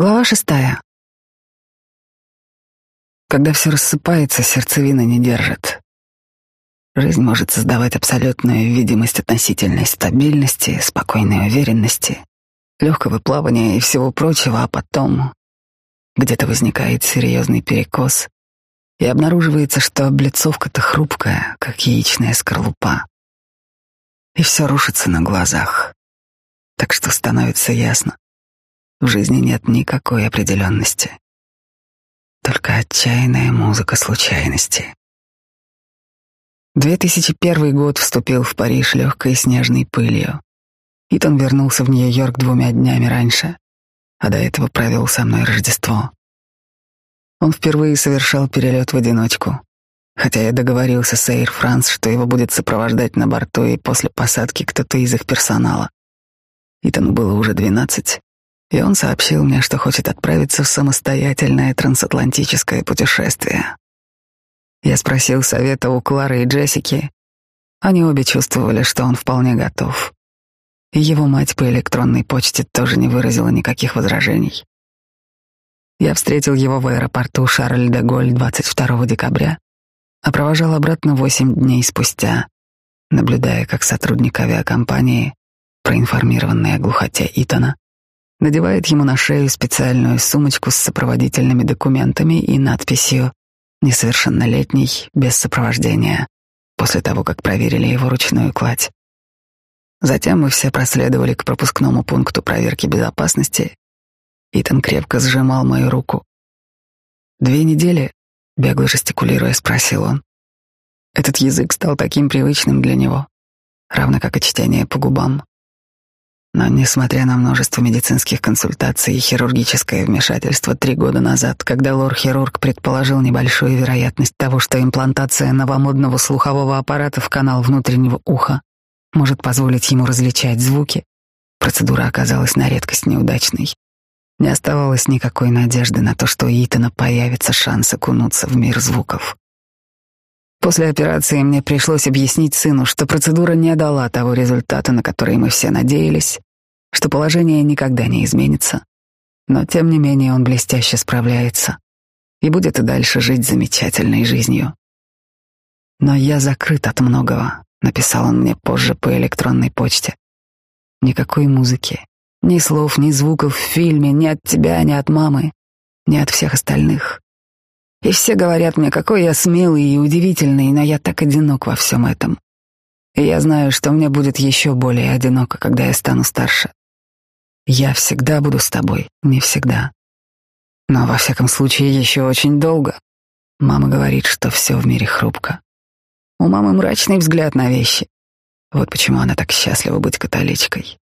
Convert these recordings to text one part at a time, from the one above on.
Глава шестая. Когда все рассыпается, сердцевина не держит. Жизнь может создавать абсолютную видимость относительной стабильности, спокойной уверенности, легкого плавания и всего прочего, а потом где-то возникает серьезный перекос, и обнаруживается, что облицовка-то хрупкая, как яичная скорлупа. И все рушится на глазах. Так что становится ясно, в жизни нет никакой определенности. Только отчаянная музыка случайности. 2001 год вступил в Париж легкой снежной пылью. Итан вернулся в Нью-Йорк двумя днями раньше, а до этого провел со мной Рождество. Он впервые совершал перелет в одиночку, хотя я договорился с Air France, что его будет сопровождать на борту и после посадки кто-то из их персонала. Итану было уже двенадцать, и он сообщил мне, что хочет отправиться в самостоятельное трансатлантическое путешествие. Я спросил совета у Клары и Джессики. Они обе чувствовали, что он вполне готов. И его мать по электронной почте тоже не выразила никаких возражений. Я встретил его в аэропорту Шарль-де-Голь 22 декабря, а провожал обратно восемь дней спустя, наблюдая, как сотрудник авиакомпании, проинформированный о глухоте Итана, надевает ему на шею специальную сумочку с сопроводительными документами и надписью «Несовершеннолетний, без сопровождения», после того, как проверили его ручную кладь. Затем мы все проследовали к пропускному пункту проверки безопасности. Итан крепко сжимал мою руку. «Две недели?» — бегло жестикулируя, спросил он. Этот язык стал таким привычным для него, равно как и чтение по губам. Но несмотря на множество медицинских консультаций и хирургическое вмешательство три года назад, когда лор-хирург предположил небольшую вероятность того, что имплантация новомодного слухового аппарата в канал внутреннего уха может позволить ему различать звуки, процедура оказалась на редкость неудачной. Не оставалось никакой надежды на то, что у Итана появится шанс окунуться в мир звуков. После операции мне пришлось объяснить сыну, что процедура не дала того результата, на который мы все надеялись, что положение никогда не изменится. Но тем не менее он блестяще справляется и будет и дальше жить замечательной жизнью. Но я закрыт от многого, написал он мне позже по электронной почте. Никакой музыки, ни слов, ни звуков в фильме, ни от тебя, ни от мамы, ни от всех остальных. И все говорят мне, какой я смелый и удивительный, но я так одинок во всем этом. И я знаю, что мне будет еще более одиноко, когда я стану старше. Я всегда буду с тобой, не всегда. Но во всяком случае еще очень долго. Мама говорит, что все в мире хрупко. У мамы мрачный взгляд на вещи. Вот почему она так счастлива быть католичкой.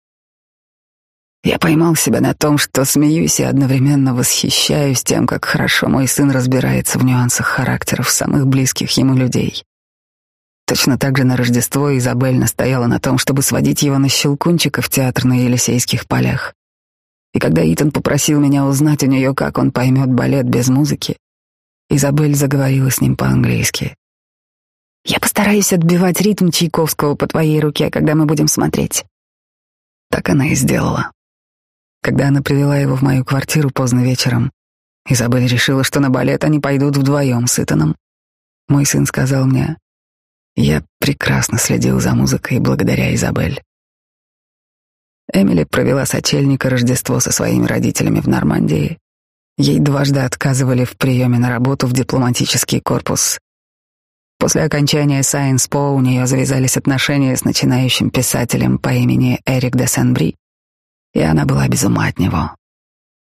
Я поймал себя на том, что смеюсь и одновременно восхищаюсь тем, как хорошо мой сын разбирается в нюансах характеров самых близких ему людей. Точно так же на Рождество Изабель настояла на том, чтобы сводить его на щелкунчика в театр на Елисейских полях. И когда Итан попросил меня узнать у нее, как он поймет балет без музыки, Изабель заговорила с ним по-английски. «Я постараюсь отбивать ритм Чайковского по твоей руке, когда мы будем смотреть». Так она и сделала. Когда она привела его в мою квартиру поздно вечером, Изабель решила, что на балет они пойдут вдвоем с Итаном. Мой сын сказал мне, я прекрасно следил за музыкой благодаря Изабель. Эмили провела сочельника Рождество со своими родителями в Нормандии. Ей дважды отказывали в приеме на работу в дипломатический корпус. После окончания Science Po у нее завязались отношения с начинающим писателем по имени Эрик де Сен-Бри, и она была без ума от него.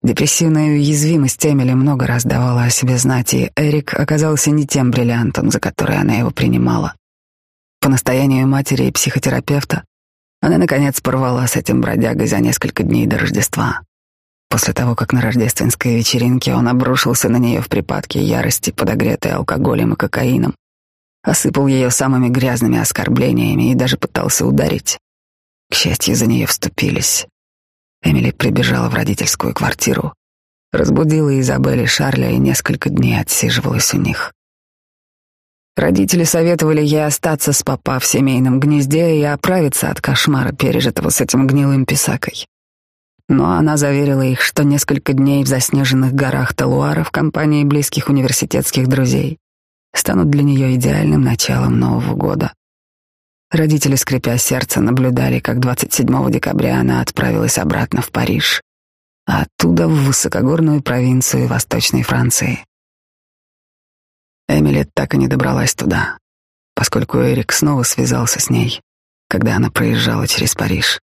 Депрессивная уязвимость Эмили много раз давала о себе знать, и Эрик оказался не тем бриллиантом, за который она его принимала. По настоянию матери и психотерапевта она, наконец, порвала с этим бродягой за несколько дней до Рождества. После того, как на рождественской вечеринке он обрушился на нее в припадке ярости, подогретой алкоголем и кокаином, осыпал ее самыми грязными оскорблениями и даже пытался ударить. К счастью, за нее вступились. Эмили прибежала в родительскую квартиру, разбудила Изабель и Шарля и несколько дней отсиживалась у них. Родители советовали ей остаться с папа в семейном гнезде и оправиться от кошмара, пережитого с этим гнилым писакой. но она заверила их, что несколько дней в заснеженных горах Талуара в компании близких университетских друзей станут для нее идеальным началом Нового года. Родители, скрипя сердце, наблюдали, как 27 декабря она отправилась обратно в Париж, а оттуда в высокогорную провинцию Восточной Франции. Эмили так и не добралась туда, поскольку Эрик снова связался с ней, когда она проезжала через Париж.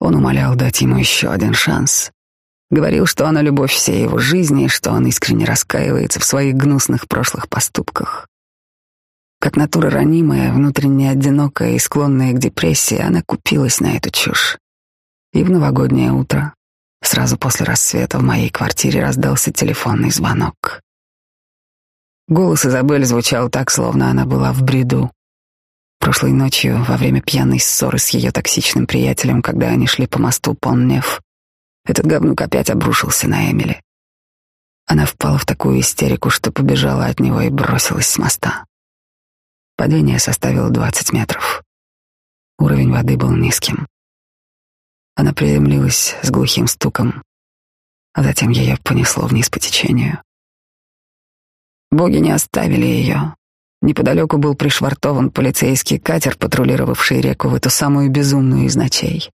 Он умолял дать ему еще один шанс. Говорил, что она любовь всей его жизни, что он искренне раскаивается в своих гнусных прошлых поступках. Как натура ранимая, внутренне одинокая и склонная к депрессии, она купилась на эту чушь. И в новогоднее утро, сразу после рассвета, в моей квартире раздался телефонный звонок. Голос Изабель звучал так, словно она была в бреду. Прошлой ночью, во время пьяной ссоры с ее токсичным приятелем, когда они шли по мосту Поннев, этот говнюк опять обрушился на Эмили. Она впала в такую истерику, что побежала от него и бросилась с моста. Падение составило 20 метров. Уровень воды был низким. Она приземлилась с глухим стуком, а затем ее понесло вниз по течению. Боги не оставили ее. Неподалеку был пришвартован полицейский катер, патрулировавший реку в эту самую безумную из ночей.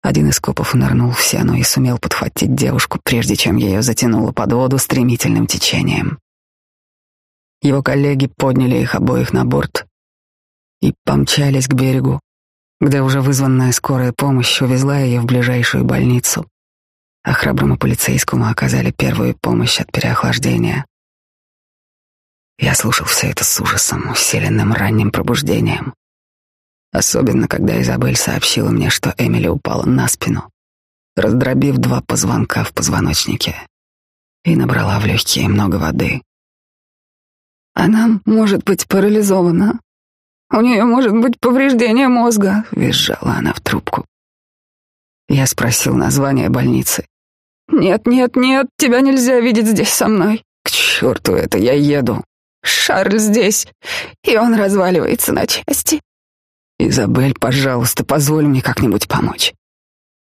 Один из копов нырнул в сену и сумел подхватить девушку, прежде чем ее затянуло под воду стремительным течением. Его коллеги подняли их обоих на борт и помчались к берегу, где уже вызванная скорая помощь увезла ее в ближайшую больницу, а храброму полицейскому оказали первую помощь от переохлаждения. Я слушал все это с ужасом, усиленным ранним пробуждением. Особенно, когда Изабель сообщила мне, что Эмили упала на спину, раздробив два позвонка в позвоночнике, и набрала в легкие много воды. Она может быть парализована. У нее может быть повреждение мозга, визжала она в трубку. Я спросил название больницы. Нет, нет, нет, тебя нельзя видеть здесь со мной. К черту это, я еду. Шарль здесь, и он разваливается на части. Изабель, пожалуйста, позволь мне как-нибудь помочь.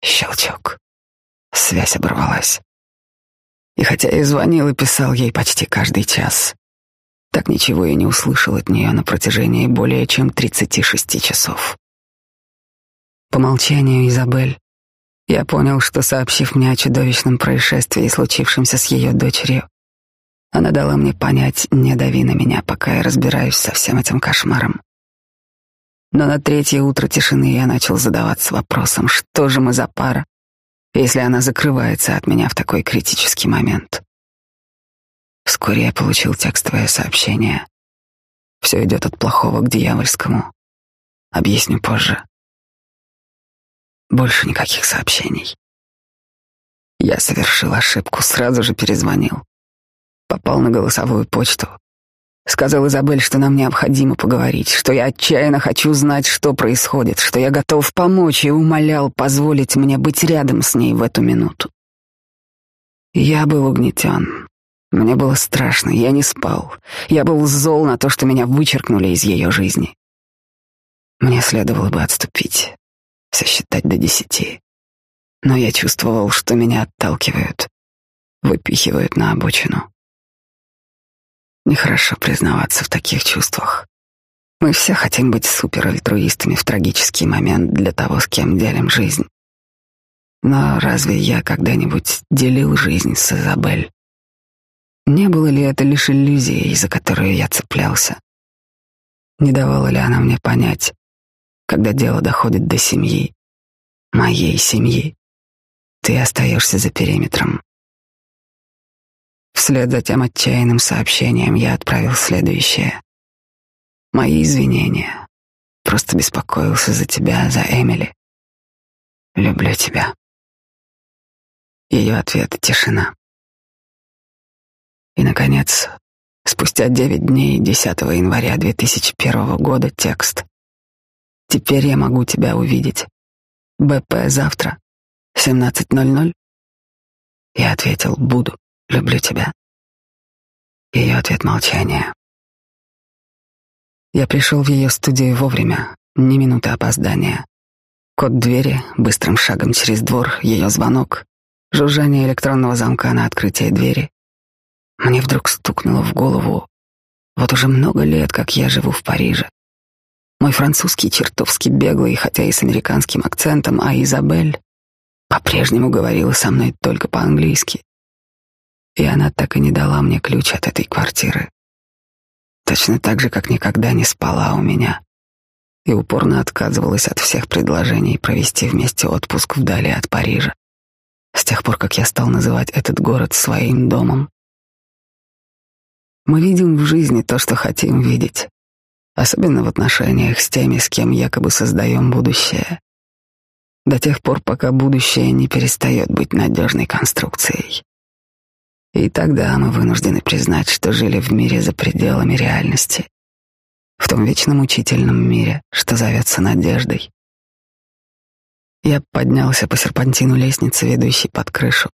Щелчок. Связь оборвалась. И хотя я звонил и писал ей почти каждый час, так ничего и не услышал от нее на протяжении более чем 36 часов. По молчанию Изабель я понял, что, сообщив мне о чудовищном происшествии, случившемся с ее дочерью, она дала мне понять, не дави на меня, пока я разбираюсь со всем этим кошмаром. Но на третье утро тишины я начал задаваться вопросом, что же мы за пара, если она закрывается от меня в такой критический момент. Вскоре я получил текстовое сообщение. Все идет от плохого к дьявольскому. Объясню позже. Больше никаких сообщений. Я совершил ошибку, сразу же перезвонил. Попал на голосовую почту. Сказал Изабель, что нам необходимо поговорить, что я отчаянно хочу знать, что происходит, что я готов помочь и умолял позволить мне быть рядом с ней в эту минуту. Я был угнетен. Мне было страшно, я не спал. Я был зол на то, что меня вычеркнули из ее жизни. Мне следовало бы отступить, сосчитать до десяти. Но я чувствовал, что меня отталкивают, выпихивают на обочину. Нехорошо признаваться в таких чувствах. Мы все хотим быть суперальтруистами в трагический момент для того, с кем делим жизнь. Но разве я когда-нибудь делил жизнь с Изабель? Не было ли это лишь иллюзией, за которую я цеплялся? Не давала ли она мне понять, когда дело доходит до семьи, моей семьи, ты остаешься за периметром? Вслед за тем отчаянным сообщением я отправил следующее. Мои извинения. Просто беспокоился за тебя, за Эмили. Люблю тебя. Ее ответ — тишина. И, наконец, спустя девять дней, 10 января 2001 года, текст. «Теперь я могу тебя увидеть. БП завтра, 17.00?» Я ответил «Буду, люблю тебя». Ее ответ — молчание. Я пришел в ее студию вовремя, ни минуты опоздания. Код двери, быстрым шагом через двор, ее звонок, жужжание электронного замка на открытие двери. Мне вдруг стукнуло в голову. Вот уже много лет, как я живу в Париже. Мой французский чертовски беглый, хотя и с американским акцентом, а Изабель по-прежнему говорила со мной только по-английски. И она так и не дала мне ключ от этой квартиры. Точно так же, как никогда не спала у меня и упорно отказывалась от всех предложений провести вместе отпуск вдали от Парижа. С тех пор, как я стал называть этот город своим домом. Мы видим в жизни то, что хотим видеть, особенно в отношениях с теми, с кем якобы создаем будущее, до тех пор, пока будущее не перестает быть надежной конструкцией. И тогда мы вынуждены признать, что жили в мире за пределами реальности, в том вечном учительном мире, что зовется надеждой. Я поднялся по серпантину лестницы, ведущей под крышу.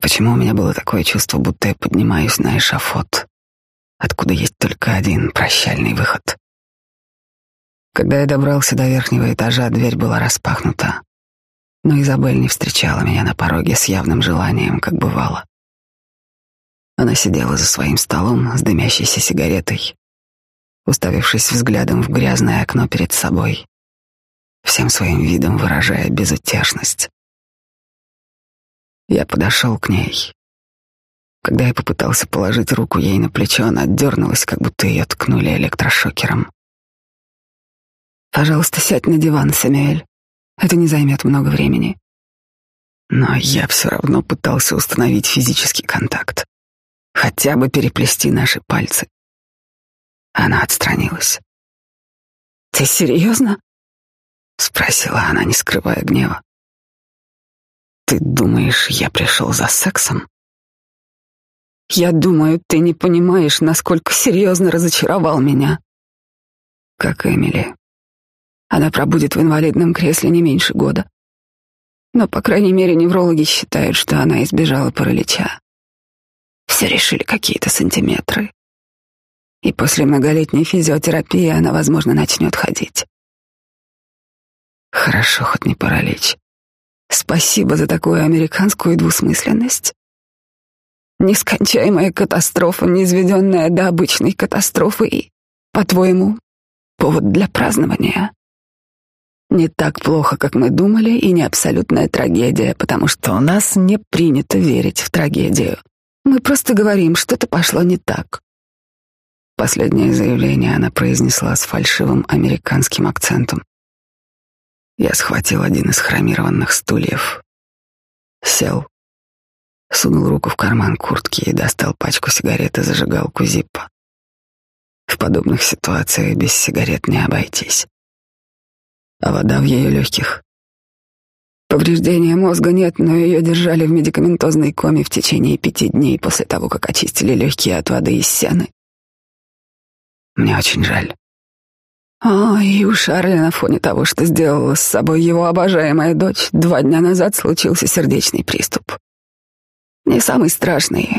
Почему у меня было такое чувство, будто я поднимаюсь на эшафот, откуда есть только один прощальный выход? Когда я добрался до верхнего этажа, дверь была распахнута, но Изабель не встречала меня на пороге с явным желанием, как бывало. Она сидела за своим столом с дымящейся сигаретой, уставившись взглядом в грязное окно перед собой, всем своим видом выражая безутешность. Я подошел к ней. Когда я попытался положить руку ей на плечо, она отдернулась, как будто ее ткнули электрошокером. «Пожалуйста, сядь на диван, Сэмюэль. Это не займет много времени». Но я все равно пытался установить физический контакт. Хотя бы переплести наши пальцы. Она отстранилась. «Ты серьезно?» — спросила она, не скрывая гнева. «Ты думаешь, я пришел за сексом?» «Я думаю, ты не понимаешь, насколько серьезно разочаровал меня». «Как Эмили. Она пробудет в инвалидном кресле не меньше года. Но, по крайней мере, неврологи считают, что она избежала паралича. Все решили какие-то сантиметры и после многолетней физиотерапии она, возможно, начнет ходить. Хорошо, хоть не паралич. Спасибо за такую американскую двусмысленность. Нескончаемая катастрофа, низведенная до обычной катастрофы и, по-твоему, повод для празднования. Не так плохо, как мы думали, и не абсолютная трагедия, потому что у нас не принято верить в трагедию. Мы просто говорим, что-то пошло не так. Последнее заявление она произнесла с фальшивым американским акцентом. Я схватил один из хромированных стульев, сел, сунул руку в карман куртки и достал пачку сигарет и зажигалку Зиппа. В подобных ситуациях без сигарет не обойтись. А вода в ее легких. Повреждения мозга нет, но ее держали в медикаментозной коме в течение пяти дней после того, как очистили легкие от воды из сены. Мне очень жаль. А, и у Шарля на фоне того, что сделала с собой его обожаемая дочь, два дня назад случился сердечный приступ. Не самый страшный.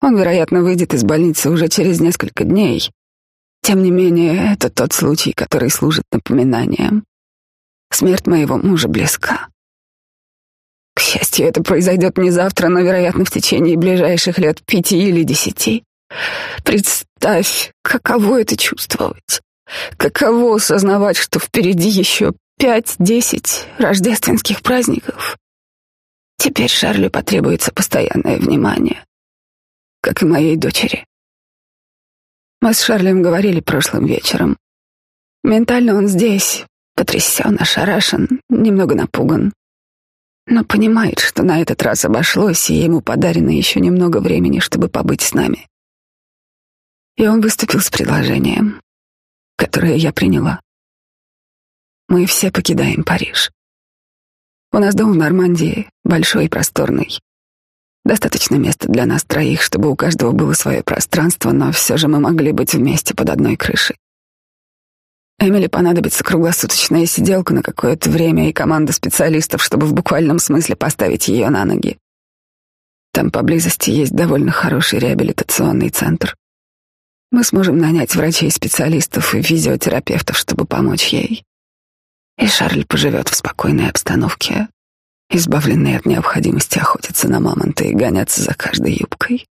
Он, вероятно, выйдет из больницы уже через несколько дней. Тем не менее, это тот случай, который служит напоминанием. Смерть моего мужа близка. К счастью, это произойдет не завтра, но, вероятно, в течение ближайших лет пяти или десяти. Представь, каково это чувствовать. Каково осознавать, что впереди еще пять-десять рождественских праздников. Теперь Шарлю потребуется постоянное внимание, как и моей дочери. Мы с Шарлем говорили прошлым вечером. Ментально он здесь, потрясен, ошарашен, немного напуган. Но понимает, что на этот раз обошлось, и ему подарено еще немного времени, чтобы побыть с нами. И он выступил с предложением, которое я приняла. Мы все покидаем Париж. У нас дом в Нормандии, большой и просторный. Достаточно места для нас троих, чтобы у каждого было свое пространство, но все же мы могли быть вместе под одной крышей. Эмили понадобится круглосуточная сиделка на какое-то время и команда специалистов, чтобы в буквальном смысле поставить ее на ноги. Там поблизости есть довольно хороший реабилитационный центр. Мы сможем нанять врачей-специалистов и физиотерапевтов, чтобы помочь ей. И Шарль поживет в спокойной обстановке, избавленный от необходимости охотиться на мамонта и гоняться за каждой юбкой.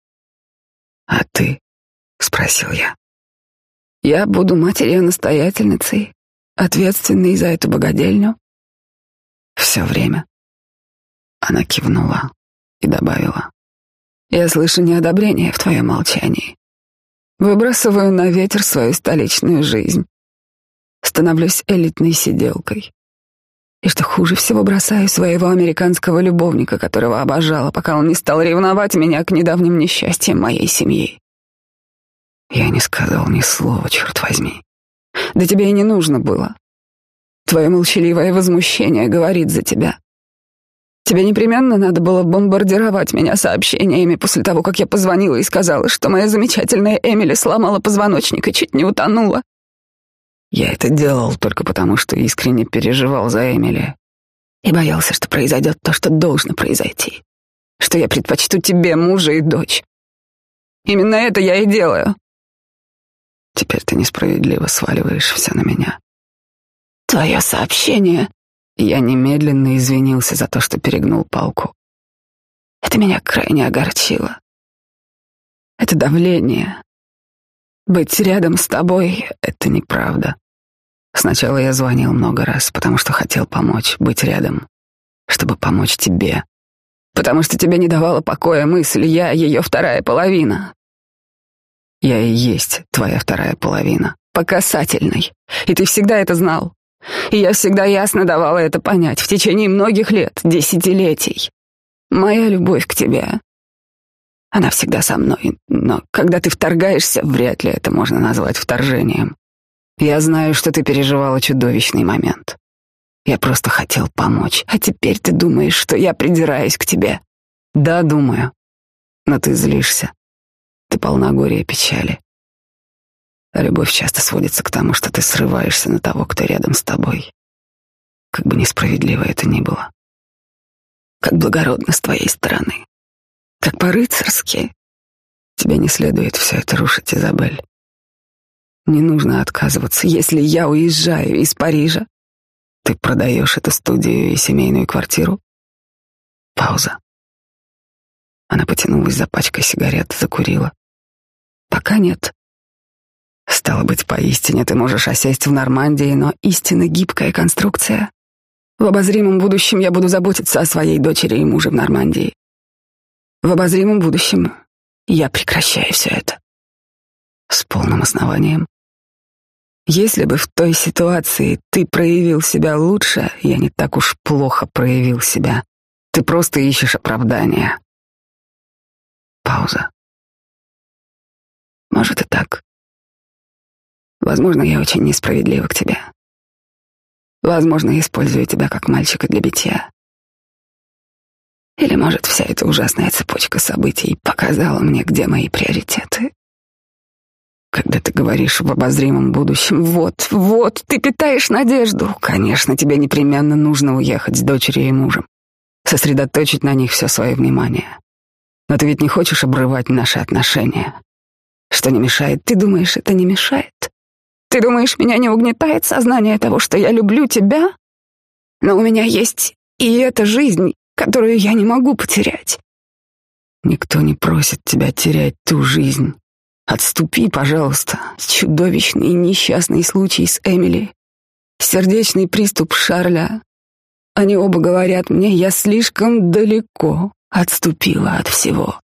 «А ты?» — спросил я. «Я буду матерью-настоятельницей, ответственной за эту богадельню. Все время». Она кивнула и добавила. «Я слышу неодобрение в твоем молчании. Выбрасываю на ветер свою столичную жизнь. Становлюсь элитной сиделкой. И что хуже всего, бросаю своего американского любовника, которого обожала, пока он не стал ревновать меня к недавним несчастьям моей семьи. Я не сказал ни слова, черт возьми. Да тебе и не нужно было. Твое молчаливое возмущение говорит за тебя. Тебе непременно надо было бомбардировать меня сообщениями после того, как я позвонила и сказала, что моя замечательная Эмили сломала позвоночник и чуть не утонула. Я это делал только потому, что искренне переживал за Эмили и боялся, что произойдет то, что должно произойти, что я предпочту тебе мужа и дочь. Именно это я и делаю. Теперь ты несправедливо сваливаешь все на меня. Твое сообщение я немедленно извинился за то, что перегнул палку. Это меня крайне огорчило. Это давление. Быть рядом с тобой — это неправда. Сначала я звонил много раз, потому что хотел помочь, быть рядом, чтобы помочь тебе. Потому что тебе не давала покоя мысль, я ее вторая половина. Я и есть твоя вторая половина, по касательной. И ты всегда это знал. И я всегда ясно давала это понять в течение многих лет, десятилетий. Моя любовь к тебе, она всегда со мной, но когда ты вторгаешься, вряд ли это можно назвать вторжением. Я знаю, что ты переживала чудовищный момент. Я просто хотел помочь, а теперь ты думаешь, что я придираюсь к тебе. Да, думаю. Но ты злишься. Ты полна горя и печали. А любовь часто сводится к тому, что ты срываешься на того, кто рядом с тобой. Как бы несправедливо это ни было. Как благородно с твоей стороны. Как по-рыцарски. Тебе не следует все это рушить, Изабель. Не нужно отказываться, если я уезжаю из Парижа. Ты продаешь эту студию и семейную квартиру? Пауза. Она потянулась за пачкой сигарет, закурила. Пока нет. Стало быть, поистине ты можешь осесть в Нормандии, но истинно гибкая конструкция. В обозримом будущем я буду заботиться о своей дочери и муже в Нормандии. В обозримом будущем я прекращаю все это. С полным основанием. Если бы в той ситуации ты проявил себя лучше, я не так уж плохо проявил себя. Ты просто ищешь оправдания. Пауза. Может и так. Возможно, я очень несправедлива к тебе. Возможно, использую тебя как мальчика для битья. Или, может, вся эта ужасная цепочка событий показала мне, где мои приоритеты. Когда ты говоришь в обозримом будущем, вот, вот, ты питаешь надежду. Конечно, тебе непременно нужно уехать с дочерью и мужем, сосредоточить на них все свое внимание. Но ты ведь не хочешь обрывать наши отношения. Что не мешает? Ты думаешь, это не мешает? Ты думаешь, меня не угнетает сознание того, что я люблю тебя? Но у меня есть и эта жизнь, которую я не могу потерять. Никто не просит тебя терять ту жизнь. Отступи, пожалуйста. Чудовищный несчастный случай с Эмили. Сердечный приступ Шарля. Они оба говорят мне, я слишком далеко отступила от всего.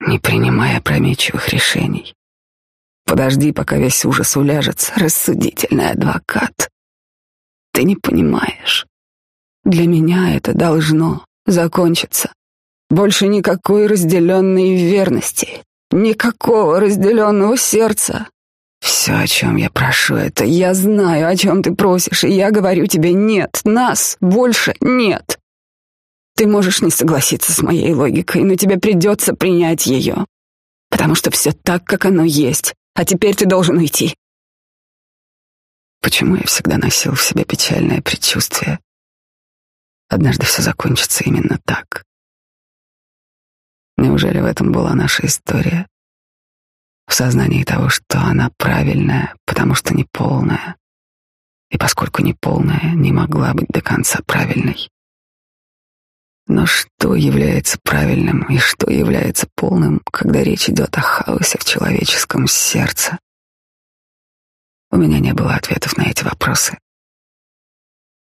Не принимая опрометчивых решений. Подожди, пока весь ужас уляжется, рассудительный адвокат. Ты не понимаешь. Для меня это должно закончиться. Больше никакой разделенной верности, никакого разделенного сердца. Все, о чем я прошу, это я знаю, о чем ты просишь, и я говорю тебе нет, нас больше нет. Ты можешь не согласиться с моей логикой, но тебе придется принять ее, потому что все так, как оно есть. А теперь ты должен уйти. Почему я всегда носил в себе печальное предчувствие? Однажды все закончится именно так. Неужели в этом была наша история? В сознании того, что она правильная, потому что неполная. и поскольку неполная, не могла быть до конца правильной. Но что является правильным и что является полным, когда речь идет о хаосе в человеческом сердце? У меня не было ответов на эти вопросы.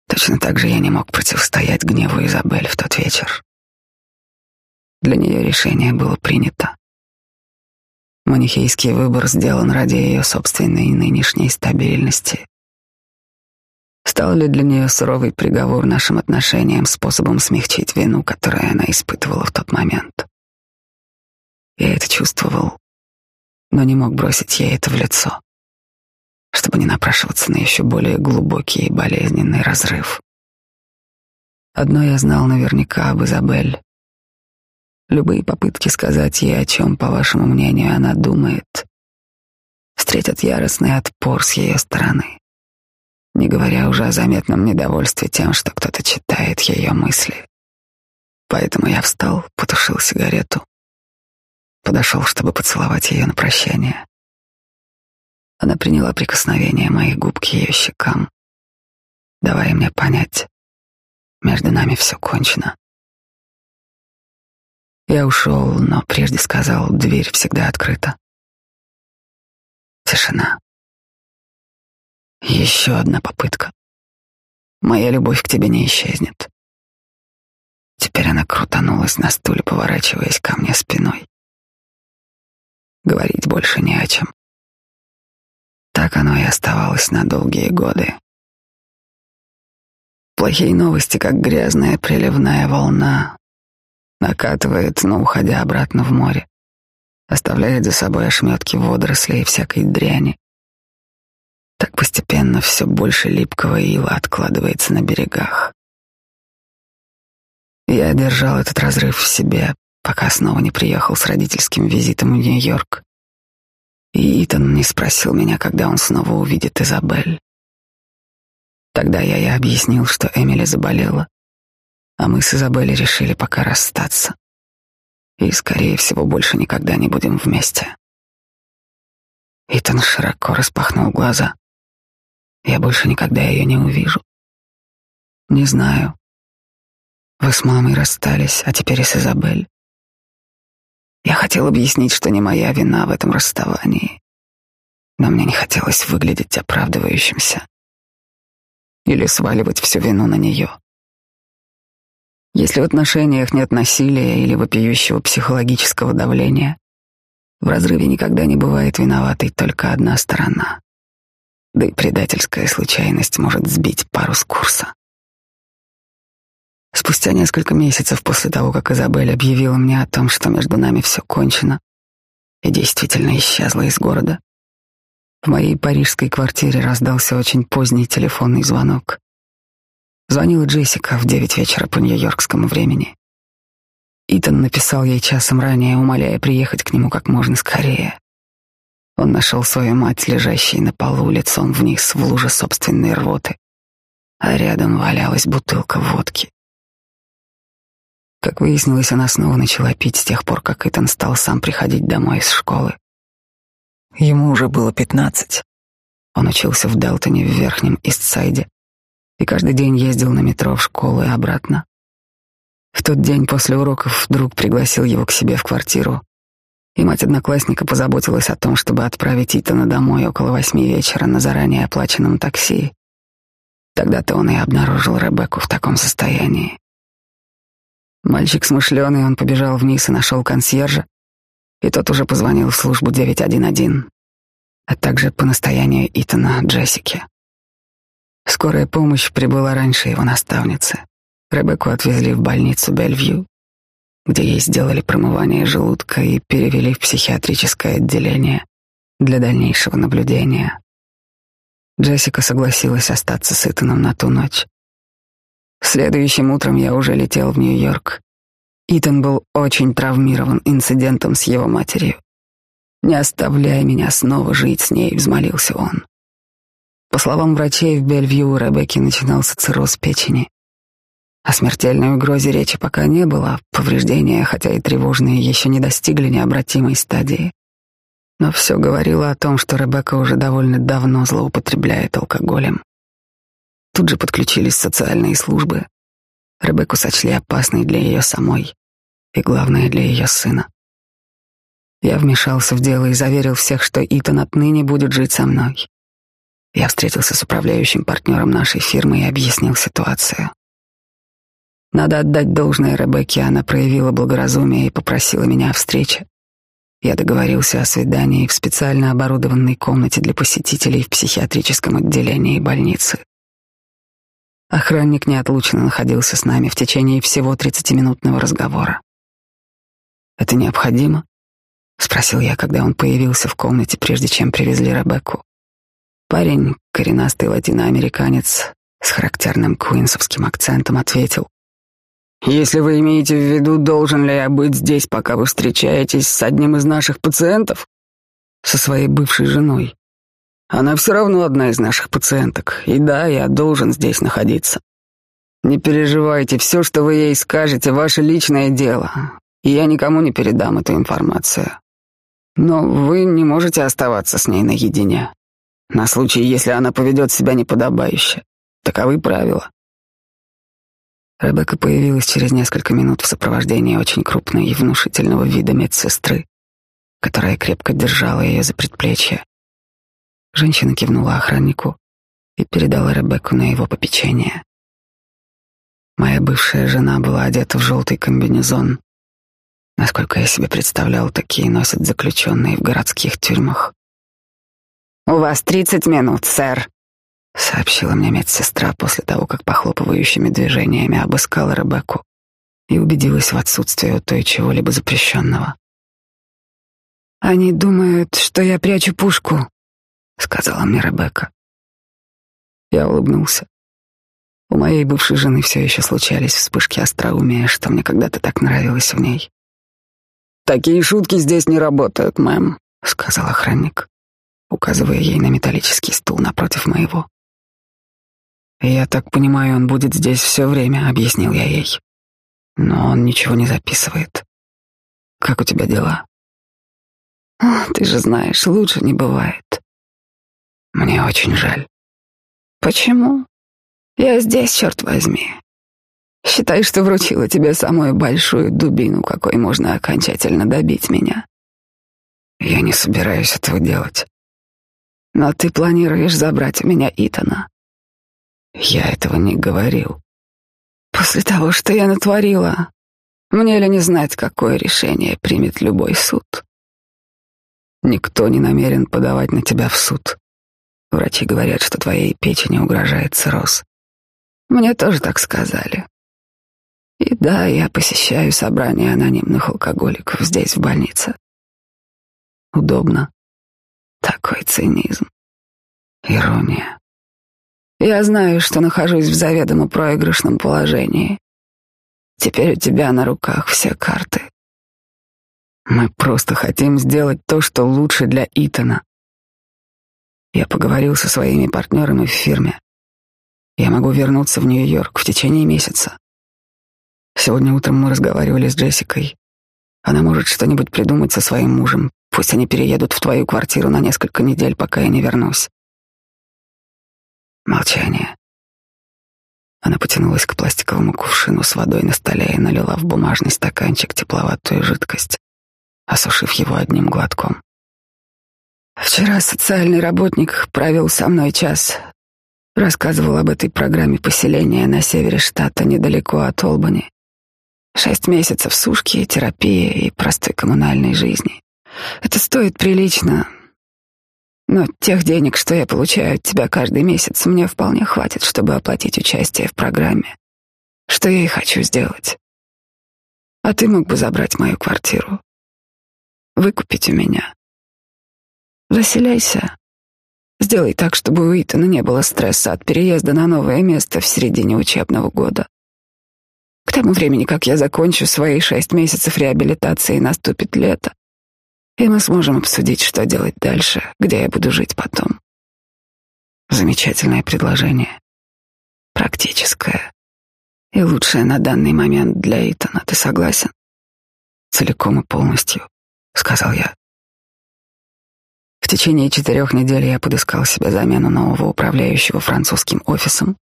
Точно так же я не мог противостоять гневу Изабель в тот вечер. Для нее решение было принято. Манихейский выбор сделан ради ее собственной нынешней стабильности. Стал ли для нее суровый приговор нашим отношениям способом смягчить вину, которую она испытывала в тот момент? Я это чувствовал, но не мог бросить ей это в лицо, чтобы не напрашиваться на еще более глубокий и болезненный разрыв. Одно я знал наверняка об Изабель. Любые попытки сказать ей, о чем, по вашему мнению, она думает, встретят яростный отпор с ее стороны не говоря уже о заметном недовольстве тем, что кто-то читает ее мысли. Поэтому я встал, потушил сигарету, подошел, чтобы поцеловать ее на прощание. Она приняла прикосновение моих губ к ее щекам, давая мне понять, между нами все кончено. Я ушел, но прежде сказал, дверь всегда открыта. Тишина. Еще одна попытка. Моя любовь к тебе не исчезнет. Теперь она крутанулась на стуле, поворачиваясь ко мне спиной. Говорить больше не о чем. Так оно и оставалось на долгие годы. Плохие новости, как грязная приливная волна, накатывает, но уходя обратно в море, оставляет за собой ошметки водорослей и всякой дряни. Так постепенно все больше липкого ила откладывается на берегах. Я держал этот разрыв в себе, пока снова не приехал с родительским визитом в Нью-Йорк. И Итан не спросил меня, когда он снова увидит Изабель. Тогда я и объяснил, что Эмили заболела, а мы с Изабель решили пока расстаться. И, скорее всего, больше никогда не будем вместе. Итан широко распахнул глаза. Я больше никогда ее не увижу. Не знаю. Вы с мамой расстались, а теперь и с Изабель. Я хотел объяснить, что не моя вина в этом расставании, но мне не хотелось выглядеть оправдывающимся или сваливать всю вину на нее. Если в отношениях нет насилия или вопиющего психологического давления, в разрыве никогда не бывает виноватой только одна сторона да и предательская случайность может сбить пару с курса. Спустя несколько месяцев после того, как Изабель объявила мне о том, что между нами все кончено, и действительно исчезла из города, в моей парижской квартире раздался очень поздний телефонный звонок. Звонила Джессика в девять вечера по нью-йоркскому времени. Итан написал ей часом ранее, умоляя приехать к нему как можно скорее. Он нашел свою мать, лежащей на полу, лицом вниз в луже собственной рвоты, а рядом валялась бутылка водки. Как выяснилось, она снова начала пить с тех пор, как Итан стал сам приходить домой из школы. Ему уже было пятнадцать. Он учился в Делтоне в Верхнем Истсайде и каждый день ездил на метро в школу и обратно. В тот день после уроков друг пригласил его к себе в квартиру и мать одноклассника позаботилась о том, чтобы отправить Итана домой около восьми вечера на заранее оплаченном такси. Тогда-то он и обнаружил Ребекку в таком состоянии. Мальчик смышленый, он побежал вниз и нашел консьержа, и тот уже позвонил в службу 911, а также по настоянию Итана Джессики. Скорая помощь прибыла раньше его наставницы. Ребекку отвезли в больницу Бельвью, где ей сделали промывание желудка и перевели в психиатрическое отделение для дальнейшего наблюдения. Джессика согласилась остаться с Итаном на ту ночь. Следующим утром я уже летел в Нью-Йорк. Итан был очень травмирован инцидентом с его матерью. «Не оставляй меня снова жить с ней», — взмолился он. По словам врачей, в Бельвью у Ребекки начинался цирроз печени. О смертельной угрозе речи пока не было, повреждения, хотя и тревожные, еще не достигли необратимой стадии. Но все говорило о том, что Ребекка уже довольно давно злоупотребляет алкоголем. Тут же подключились социальные службы. Ребекку сочли опасной для ее самой и, главное, для ее сына. Я вмешался в дело и заверил всех, что Итан отныне будет жить со мной. Я встретился с управляющим партнером нашей фирмы и объяснил ситуацию. Надо отдать должное Ребекке, она проявила благоразумие и попросила меня о встрече. Я договорился о свидании в специально оборудованной комнате для посетителей в психиатрическом отделении больницы. Охранник неотлучно находился с нами в течение всего тридцатиминутного разговора. «Это необходимо?» — спросил я, когда он появился в комнате, прежде чем привезли Ребекку. Парень, коренастый латиноамериканец с характерным куинсовским акцентом, ответил. «Если вы имеете в виду, должен ли я быть здесь, пока вы встречаетесь с одним из наших пациентов?» «Со своей бывшей женой. Она все равно одна из наших пациенток. И да, я должен здесь находиться. Не переживайте, все, что вы ей скажете, ваше личное дело. И я никому не передам эту информацию. Но вы не можете оставаться с ней наедине. На случай, если она поведет себя неподобающе. Таковы правила. Ребекка появилась через несколько минут в сопровождении очень крупной и внушительного вида медсестры, которая крепко держала ее за предплечье. Женщина кивнула охраннику и передала Ребекку на его попечение. Моя бывшая жена была одета в желтый комбинезон. Насколько я себе представлял, такие носят заключенные в городских тюрьмах. «У вас тридцать минут, сэр», — сообщила мне медсестра после того, как похлопывающими движениями обыскала Ребекку и убедилась в отсутствии у той чего-либо запрещенного. «Они думают, что я прячу пушку», — сказала мне Ребекка. Я улыбнулся. У моей бывшей жены все еще случались вспышки остроумия, что мне когда-то так нравилось в ней. «Такие шутки здесь не работают, мэм», — сказал охранник, указывая ей на металлический стул напротив моего. «Я так понимаю, он будет здесь все время», — объяснил я ей. «Но он ничего не записывает. Как у тебя дела?» «О, ты же знаешь, лучше не бывает. Мне очень жаль. Почему? Я здесь, черт возьми. Считай, что вручила тебе самую большую дубину, какой можно окончательно добить меня. Я не собираюсь этого делать. Но ты планируешь забрать у меня Итана. Я этого не говорил. После того, что я натворила, мне ли не знать, какое решение примет любой суд? Никто не намерен подавать на тебя в суд. Врачи говорят, что твоей печени угрожает цирроз. Мне тоже так сказали. И да, я посещаю собрания анонимных алкоголиков здесь, в больнице. Удобно. Такой цинизм. Ирония. Я знаю, что нахожусь в заведомо проигрышном положении. Теперь у тебя на руках все карты. Мы просто хотим сделать то, что лучше для Итана. Я поговорил со своими партнерами в фирме. Я могу вернуться в Нью-Йорк в течение месяца. Сегодня утром мы разговаривали с Джессикой. Она может что-нибудь придумать со своим мужем. Пусть они переедут в твою квартиру на несколько недель, пока я не вернусь. Молчание. Она потянулась к пластиковому кувшину с водой на столе и налила в бумажный стаканчик тепловатую жидкость, осушив его одним глотком. Вчера социальный работник провел со мной час. Рассказывал об этой программе поселения на севере штата, недалеко от Олбани. Шесть месяцев сушки, терапии и простой коммунальной жизни. Это стоит прилично. Но тех денег, что я получаю от тебя каждый месяц, мне вполне хватит, чтобы оплатить участие в программе. Что я и хочу сделать. А ты мог бы забрать мою квартиру. Выкупить у меня. Заселяйся. Сделай так, чтобы у Итана не было стресса от переезда на новое место в середине учебного года. К тому времени, как я закончу свои шесть месяцев реабилитации, наступит лето, и мы сможем обсудить, что делать дальше, где я буду жить потом. Замечательное предложение. Практическое. И лучшее на данный момент для Итана. Ты согласен? Целиком и полностью, сказал я. В течение четырех недель я подыскал себе замену нового управляющего французским офисом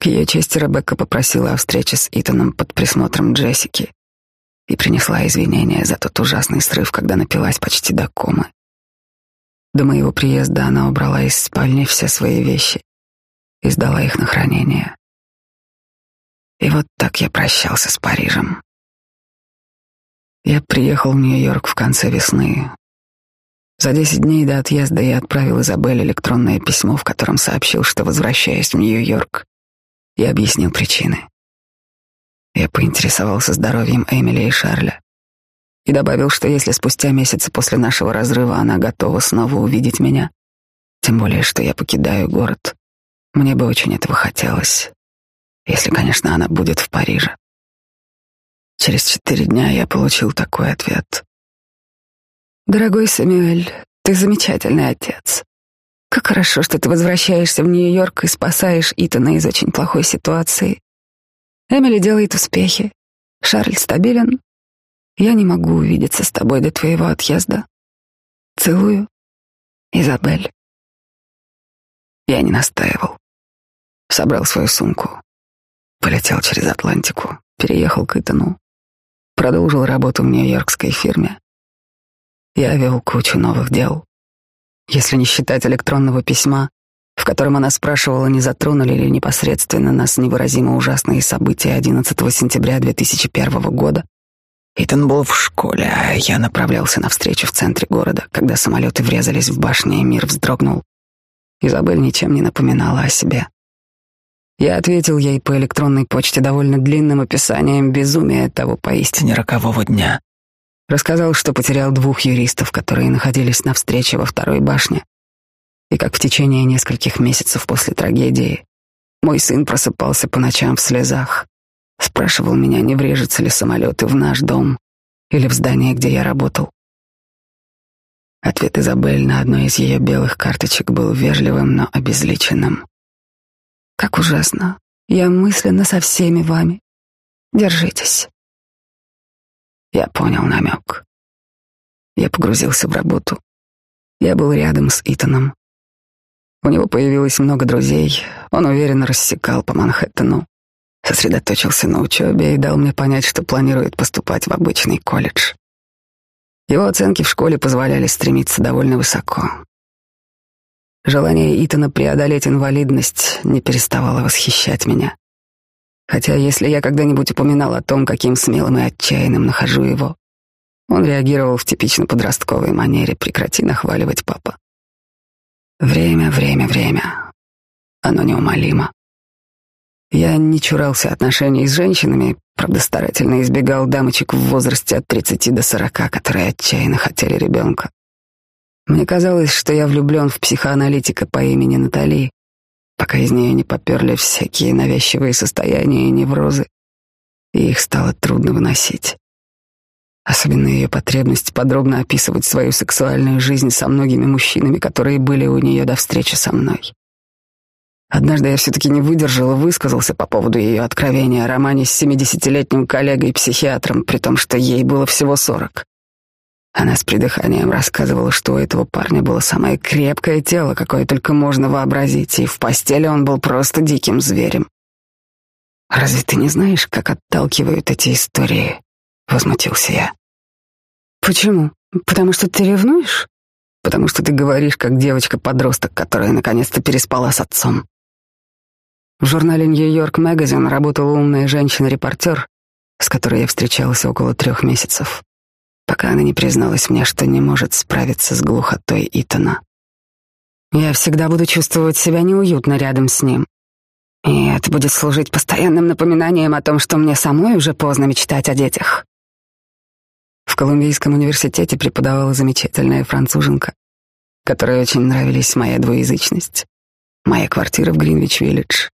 К ее чести Ребекка попросила о встрече с Итаном под присмотром Джессики и принесла извинения за тот ужасный срыв, когда напилась почти до комы. До моего приезда она убрала из спальни все свои вещи и сдала их на хранение. И вот так я прощался с Парижем. Я приехал в Нью-Йорк в конце весны. За десять дней до отъезда я отправил Изабель электронное письмо, в котором сообщил, что возвращаюсь в Нью-Йорк, и объяснил причины. Я поинтересовался здоровьем Эмили и Шарля и добавил, что если спустя месяцы после нашего разрыва она готова снова увидеть меня, тем более, что я покидаю город, мне бы очень этого хотелось, если, конечно, она будет в Париже. Через четыре дня я получил такой ответ. «Дорогой Самюэль, ты замечательный отец. Как хорошо, что ты возвращаешься в Нью-Йорк и спасаешь Итана из очень плохой ситуации. Эмили делает успехи. Шарль стабилен. Я не могу увидеться с тобой до твоего отъезда. Целую. Изабель. Я не настаивал. Собрал свою сумку. Полетел через Атлантику. Переехал к Итану. Продолжил работу в нью-йоркской фирме. Я вел кучу новых дел. Если не считать электронного письма, в котором она спрашивала, не затронули ли непосредственно нас невыразимо ужасные события 11 сентября 2001 года. Итан был в школе, а я направлялся на встречу в центре города, когда самолеты врезались в башню, и мир вздрогнул. Изабель ничем не напоминала о себе. Я ответил ей по электронной почте довольно длинным описанием безумия того поистине рокового дня. Рассказал, что потерял двух юристов, которые находились на встрече во второй башне, и как в течение нескольких месяцев после трагедии мой сын просыпался по ночам в слезах, спрашивал меня, не врежется ли самолеты в наш дом или в здание, где я работал. Ответ Изабель на одной из ее белых карточек был вежливым, но обезличенным. «Как ужасно! Я мысленно со всеми вами. Держитесь». Я понял намек. Я погрузился в работу. Я был рядом с Итаном. У него появилось много друзей, он уверенно рассекал по Манхэттену, сосредоточился на учебе и дал мне понять, что планирует поступать в обычный колледж. Его оценки в школе позволяли стремиться довольно высоко. Желание Итана преодолеть инвалидность не переставало восхищать меня. Хотя если я когда-нибудь упоминал о том, каким смелым и отчаянным нахожу его, он реагировал в типично подростковой манере «прекрати нахваливать папа». Время, время, время. Оно неумолимо. Я не чурался отношений с женщинами, правда, старательно избегал дамочек в возрасте от 30 до 40, которые отчаянно хотели ребенка. Мне казалось, что я влюблен в психоаналитика по имени Натали, пока из нее не поперли всякие навязчивые состояния и неврозы, и их стало трудно выносить. Особенно ее потребность подробно описывать свою сексуальную жизнь со многими мужчинами, которые были у нее до встречи со мной. Однажды я все-таки не выдержал и высказался по поводу ее откровения о романе с семидесятилетним коллегой-психиатром, при том, что ей было всего сорок. Она с придыханием рассказывала, что у этого парня было самое крепкое тело, какое только можно вообразить, и в постели он был просто диким зверем. «Разве ты не знаешь, как отталкивают эти истории?» — возмутился я. Почему? Потому что ты ревнуешь? Потому что ты говоришь, как девочка-подросток, которая наконец-то переспала с отцом. В журнале Нью-Йорк Magazine работала умная женщина-репортер, с которой я встречался около трех месяцев, пока она не призналась мне, что не может справиться с глухотой Итана. Я всегда буду чувствовать себя неуютно рядом с ним. И это будет служить постоянным напоминанием о том, что мне самой уже поздно мечтать о детях. В Колумбийском университете преподавала замечательная француженка, которой очень нравились моя двуязычность, моя квартира в Гринвич-Виллидж,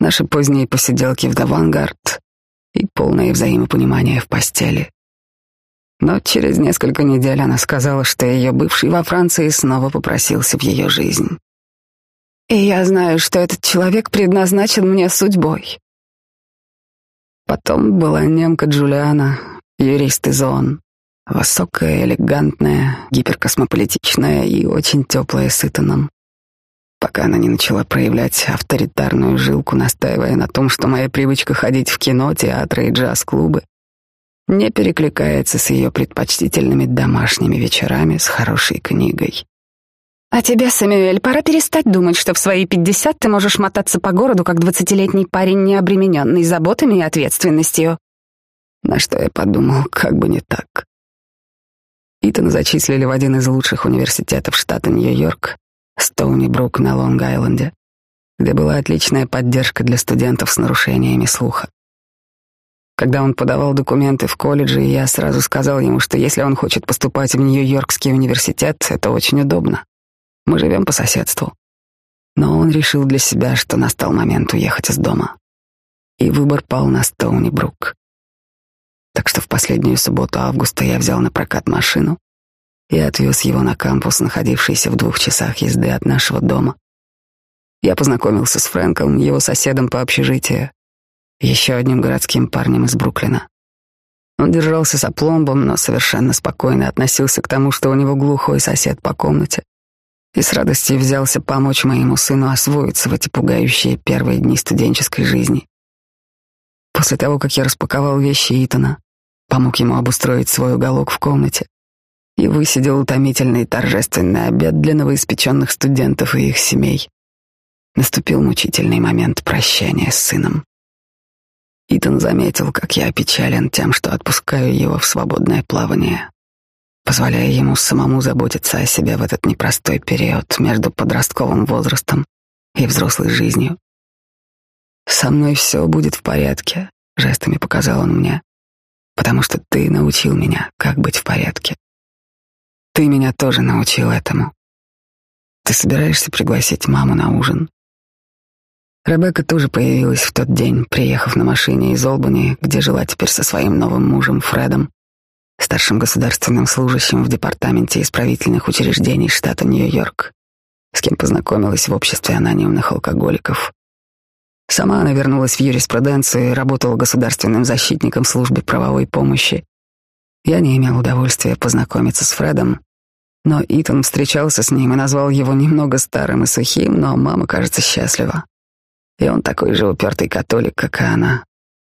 наши поздние посиделки в Давангард и полное взаимопонимание в постели. Но через несколько недель она сказала, что ее бывший во Франции снова попросился в ее жизнь. И я знаю, что этот человек предназначен мне судьбой. Потом была немка Джулиана, юрист из ООН. Высокая, элегантная, гиперкосмополитичная и очень теплая с Итаном. пока она не начала проявлять авторитарную жилку, настаивая на том, что моя привычка ходить в кино, театры и джаз-клубы не перекликается с ее предпочтительными домашними вечерами с хорошей книгой. А тебе, Сэмюэль, пора перестать думать, что в свои пятьдесят ты можешь мотаться по городу, как двадцатилетний парень, не обремененный заботами и ответственностью. На что я подумал, как бы не так. Итана зачислили в один из лучших университетов штата Нью-Йорк, Стоуни Брук на Лонг-Айленде, где была отличная поддержка для студентов с нарушениями слуха. Когда он подавал документы в колледже, я сразу сказал ему, что если он хочет поступать в Нью-Йоркский университет, это очень удобно. Мы живем по соседству. Но он решил для себя, что настал момент уехать из дома. И выбор пал на Стоуни Брук. Так что в последнюю субботу августа я взял на прокат машину и отвез его на кампус, находившийся в двух часах езды от нашего дома. Я познакомился с Фрэнком, его соседом по общежитию, еще одним городским парнем из Бруклина. Он держался с опломбом, но совершенно спокойно относился к тому, что у него глухой сосед по комнате, и с радостью взялся помочь моему сыну освоиться в эти пугающие первые дни студенческой жизни. После того, как я распаковал вещи Итана, помог ему обустроить свой уголок в комнате и высидел утомительный торжественный обед для новоиспеченных студентов и их семей. Наступил мучительный момент прощания с сыном. Итан заметил, как я опечален тем, что отпускаю его в свободное плавание, позволяя ему самому заботиться о себе в этот непростой период между подростковым возрастом и взрослой жизнью. «Со мной все будет в порядке», — жестами показал он мне потому что ты научил меня, как быть в порядке. Ты меня тоже научил этому. Ты собираешься пригласить маму на ужин? Ребекка тоже появилась в тот день, приехав на машине из Олбани, где жила теперь со своим новым мужем Фредом, старшим государственным служащим в департаменте исправительных учреждений штата Нью-Йорк, с кем познакомилась в обществе анонимных алкоголиков. Сама она вернулась в юриспруденцию и работала государственным защитником в службе правовой помощи. Я не имел удовольствия познакомиться с Фредом, но Итан встречался с ним и назвал его немного старым и сухим, но мама, кажется, счастлива. И он такой же упертый католик, как и она.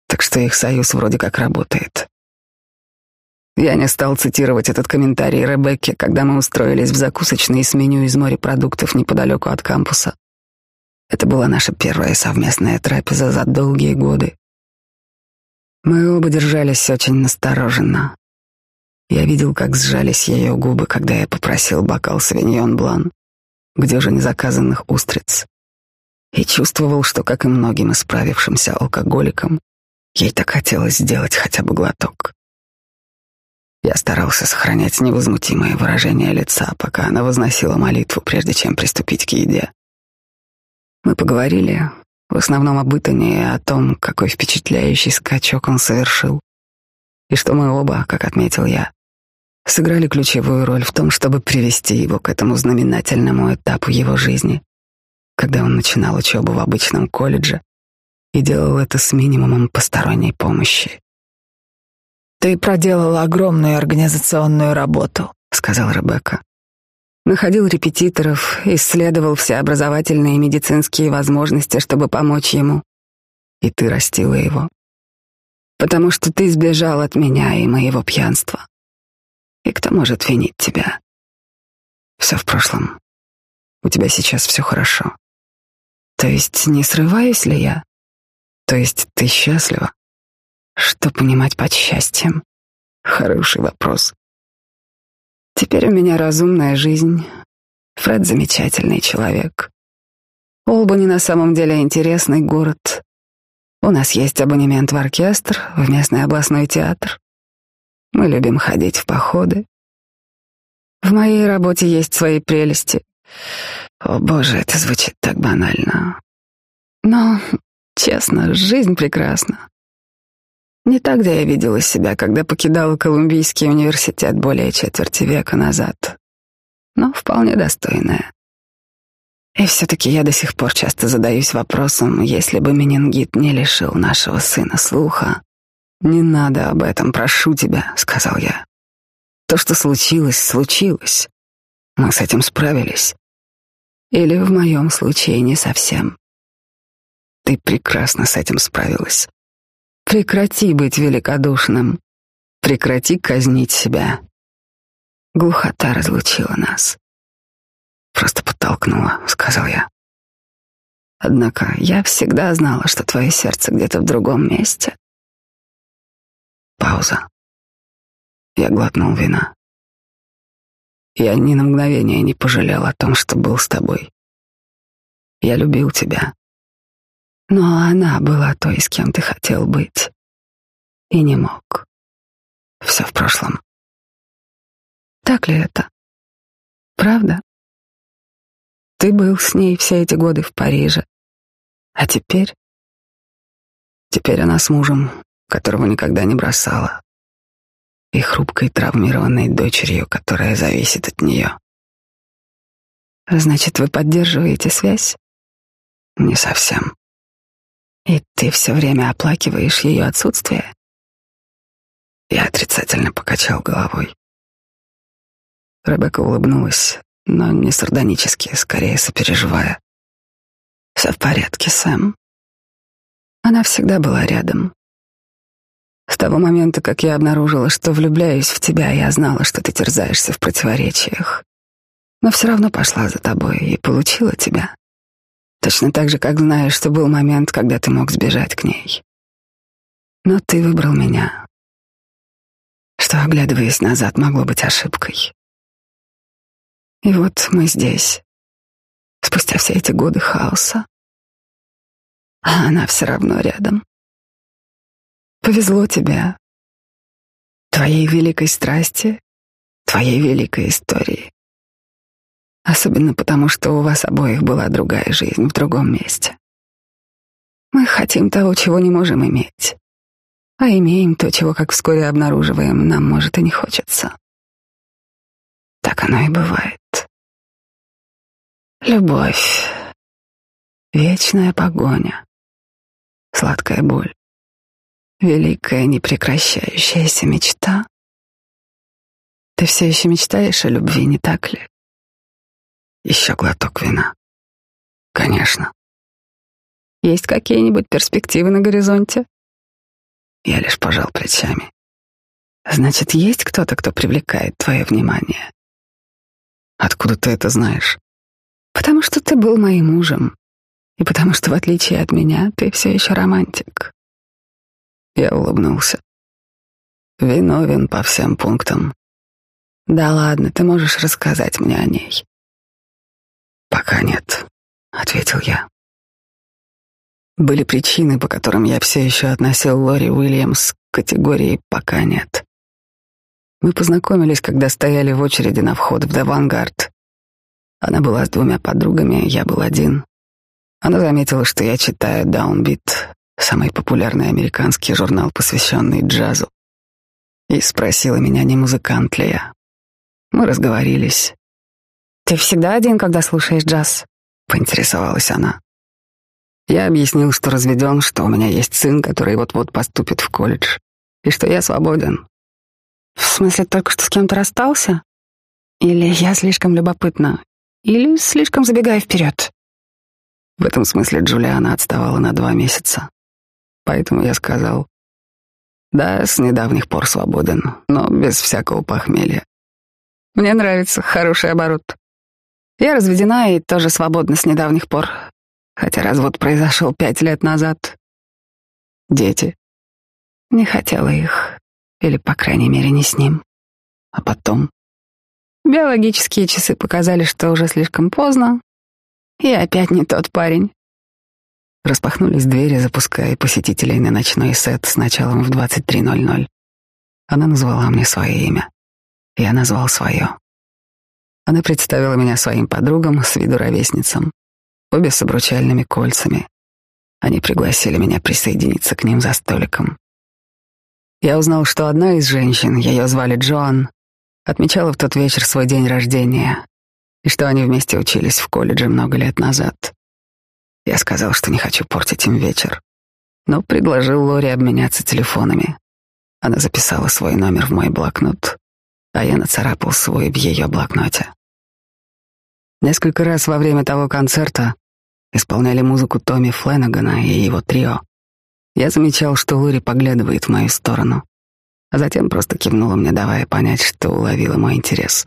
Так что их союз вроде как работает. Я не стал цитировать этот комментарий Ребекке, когда мы устроились в закусочной с меню из морепродуктов неподалеку от кампуса. Это была наша первая совместная трапеза за долгие годы. Мы оба держались очень настороженно. Я видел, как сжались ее губы, когда я попросил бокал савиньон блан, где же незаказанных устриц, и чувствовал, что, как и многим исправившимся алкоголикам, ей так хотелось сделать хотя бы глоток. Я старался сохранять невозмутимое выражение лица, пока она возносила молитву, прежде чем приступить к еде. Мы поговорили в основном об Итане и о том, какой впечатляющий скачок он совершил. И что мы оба, как отметил я, сыграли ключевую роль в том, чтобы привести его к этому знаменательному этапу его жизни, когда он начинал учебу в обычном колледже и делал это с минимумом посторонней помощи. «Ты проделал огромную организационную работу», — сказал Ребекка находил репетиторов, исследовал все образовательные и медицинские возможности, чтобы помочь ему. И ты растила его. Потому что ты сбежал от меня и моего пьянства. И кто может винить тебя? Все в прошлом. У тебя сейчас все хорошо. То есть не срываюсь ли я? То есть ты счастлива? Что понимать под счастьем? Хороший вопрос. Теперь у меня разумная жизнь. Фред замечательный человек. Олбани на самом деле интересный город. У нас есть абонемент в оркестр, в местный областной театр. Мы любим ходить в походы. В моей работе есть свои прелести. О боже, это звучит так банально. Но, честно, жизнь прекрасна. Не так, где я видела себя, когда покидала Колумбийский университет более четверти века назад, но вполне достойная. И все-таки я до сих пор часто задаюсь вопросом, если бы менингит не лишил нашего сына слуха. «Не надо об этом, прошу тебя», — сказал я. «То, что случилось, случилось. Мы с этим справились. Или в моем случае не совсем. Ты прекрасно с этим справилась. Прекрати быть великодушным. Прекрати казнить себя. Глухота разлучила нас. Просто подтолкнула, сказал я. Однако я всегда знала, что твое сердце где-то в другом месте. Пауза. Я глотнул вина. Я ни на мгновение не пожалел о том, что был с тобой. Я любил тебя. Но она была той, с кем ты хотел быть. И не мог. Все в прошлом. Так ли это? Правда? Ты был с ней все эти годы в Париже. А теперь? Теперь она с мужем, которого никогда не бросала. И хрупкой травмированной дочерью, которая зависит от нее. Значит, вы поддерживаете связь? Не совсем. И ты все время оплакиваешь ее отсутствие? Я отрицательно покачал головой. Ребекка улыбнулась, но не сардонически, скорее сопереживая. Все в порядке, Сэм. Она всегда была рядом. С того момента, как я обнаружила, что влюбляюсь в тебя, я знала, что ты терзаешься в противоречиях. Но все равно пошла за тобой и получила тебя. Точно так же, как знаешь, что был момент, когда ты мог сбежать к ней. Но ты выбрал меня, что, оглядываясь назад, могло быть ошибкой. И вот мы здесь, спустя все эти годы хаоса, а она все равно рядом. Повезло тебе, твоей великой страсти, твоей великой истории. Особенно потому, что у вас обоих была другая жизнь в другом месте. Мы хотим того, чего не можем иметь, а имеем то, чего, как вскоре обнаруживаем, нам, может, и не хочется. Так оно и бывает. Любовь, вечная погоня, сладкая боль, великая непрекращающаяся мечта. Ты все еще мечтаешь о любви, не так ли? Еще глоток вина. Конечно. Есть какие-нибудь перспективы на горизонте? Я лишь пожал плечами. Значит, есть кто-то, кто привлекает твое внимание? Откуда ты это знаешь? Потому что ты был моим мужем. И потому что, в отличие от меня, ты все еще романтик. Я улыбнулся. Виновен по всем пунктам. Да ладно, ты можешь рассказать мне о ней. Пока нет, ответил я. Были причины, по которым я все еще относил Лори Уильямс к категории «пока нет». Мы познакомились, когда стояли в очереди на вход в Давангард. Она была с двумя подругами, я был один. Она заметила, что я читаю Downbeat, самый популярный американский журнал, посвященный джазу, и спросила меня, не музыкант ли я. Мы разговорились. «Ты всегда один, когда слушаешь джаз?» — поинтересовалась она. Я объяснил, что разведен, что у меня есть сын, который вот-вот поступит в колледж, и что я свободен. В смысле, только что с кем-то расстался? Или я слишком любопытна? Или слишком забегая вперед? В этом смысле Джулиана отставала на два месяца. Поэтому я сказал, да, с недавних пор свободен, но без всякого похмелья. Мне нравится, хороший оборот. Я разведена и тоже свободна с недавних пор, хотя развод произошел пять лет назад. Дети. Не хотела их, или, по крайней мере, не с ним. А потом Биологические часы показали, что уже слишком поздно. И опять не тот парень. Распахнулись двери, запуская посетителей на ночной сет с началом в 23.00. Она назвала мне свое имя. Я назвал свое. Она представила меня своим подругам с виду ровесницам, обе с обручальными кольцами. Они пригласили меня присоединиться к ним за столиком. Я узнал, что одна из женщин, ее звали Джоан, отмечала в тот вечер свой день рождения, и что они вместе учились в колледже много лет назад. Я сказал, что не хочу портить им вечер, но предложил Лори обменяться телефонами. Она записала свой номер в мой блокнот, а я нацарапал свой в ее блокноте. Несколько раз во время того концерта исполняли музыку Томми Фленагана и его трио. Я замечал, что Лори поглядывает в мою сторону, а затем просто кивнула мне, давая понять, что уловила мой интерес.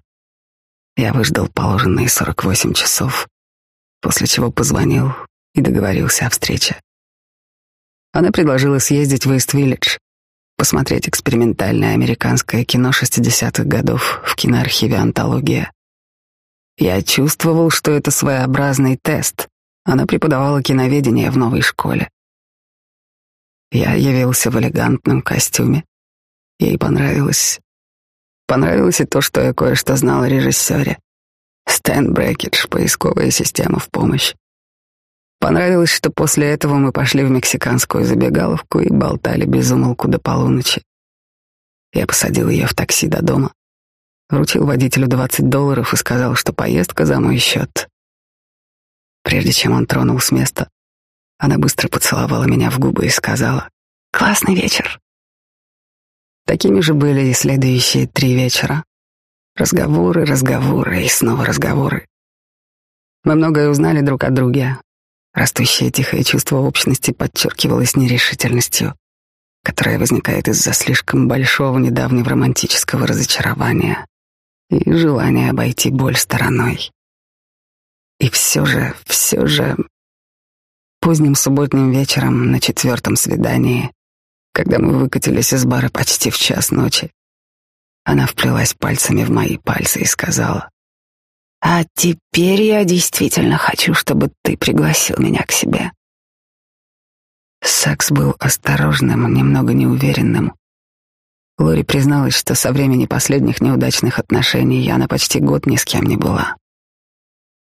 Я выждал положенные 48 часов, после чего позвонил и договорился о встрече. Она предложила съездить в Ист-Виллидж, посмотреть экспериментальное американское кино 60-х годов в киноархиве «Антология». Я чувствовал, что это своеобразный тест. Она преподавала киноведение в новой школе. Я явился в элегантном костюме. Ей понравилось. Понравилось и то, что я кое-что знал о режиссере. Стэн Брекидж, поисковая система в помощь. Понравилось, что после этого мы пошли в мексиканскую забегаловку и болтали без умолку до полуночи. Я посадил ее в такси до дома, вручил водителю 20 долларов и сказал, что поездка за мой счет. Прежде чем он тронул с места, она быстро поцеловала меня в губы и сказала «Классный вечер». Такими же были и следующие три вечера. Разговоры, разговоры и снова разговоры. Мы многое узнали друг о друге. Растущее тихое чувство общности подчеркивалось нерешительностью, которая возникает из-за слишком большого недавнего романтического разочарования и желания обойти боль стороной. И все же, все же Поздним субботним вечером на четвертом свидании, когда мы выкатились из бара почти в час ночи, она вплелась пальцами в мои пальцы и сказала, «А теперь я действительно хочу, чтобы ты пригласил меня к себе». Секс был осторожным, немного неуверенным. Лори призналась, что со времени последних неудачных отношений она почти год ни с кем не была.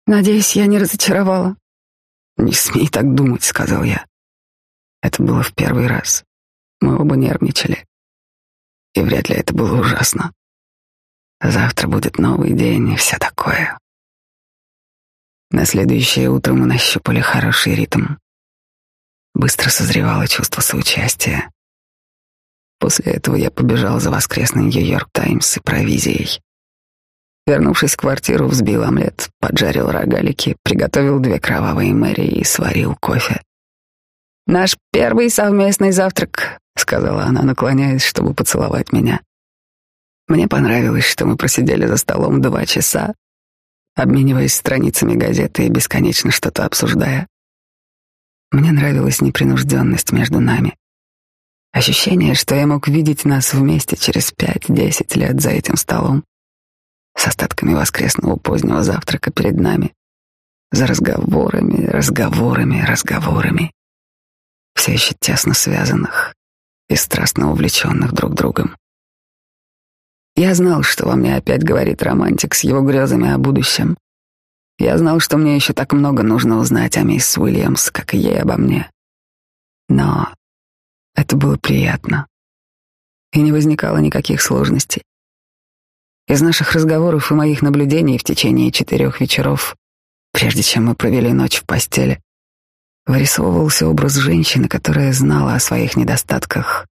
«Надеюсь, я не разочаровала», «Не смей так думать», — сказал я. Это было в первый раз. Мы оба нервничали. И вряд ли это было ужасно. Завтра будет новый день и все такое. На следующее утро мы нащупали хороший ритм. Быстро созревало чувство соучастия. После этого я побежал за воскресный Нью-Йорк Таймс и провизией. Вернувшись в квартиру, взбил омлет, поджарил рогалики, приготовил две кровавые мэри и сварил кофе. «Наш первый совместный завтрак», — сказала она, наклоняясь, чтобы поцеловать меня. Мне понравилось, что мы просидели за столом два часа, обмениваясь страницами газеты и бесконечно что-то обсуждая. Мне нравилась непринужденность между нами. Ощущение, что я мог видеть нас вместе через пять-десять лет за этим столом с остатками воскресного позднего завтрака перед нами, за разговорами, разговорами, разговорами, все еще тесно связанных и страстно увлеченных друг другом. Я знал, что во мне опять говорит романтик с его грезами о будущем. Я знал, что мне еще так много нужно узнать о мисс Уильямс, как и ей обо мне. Но это было приятно, и не возникало никаких сложностей. Из наших разговоров и моих наблюдений в течение четырех вечеров, прежде чем мы провели ночь в постели, вырисовывался образ женщины, которая знала о своих недостатках.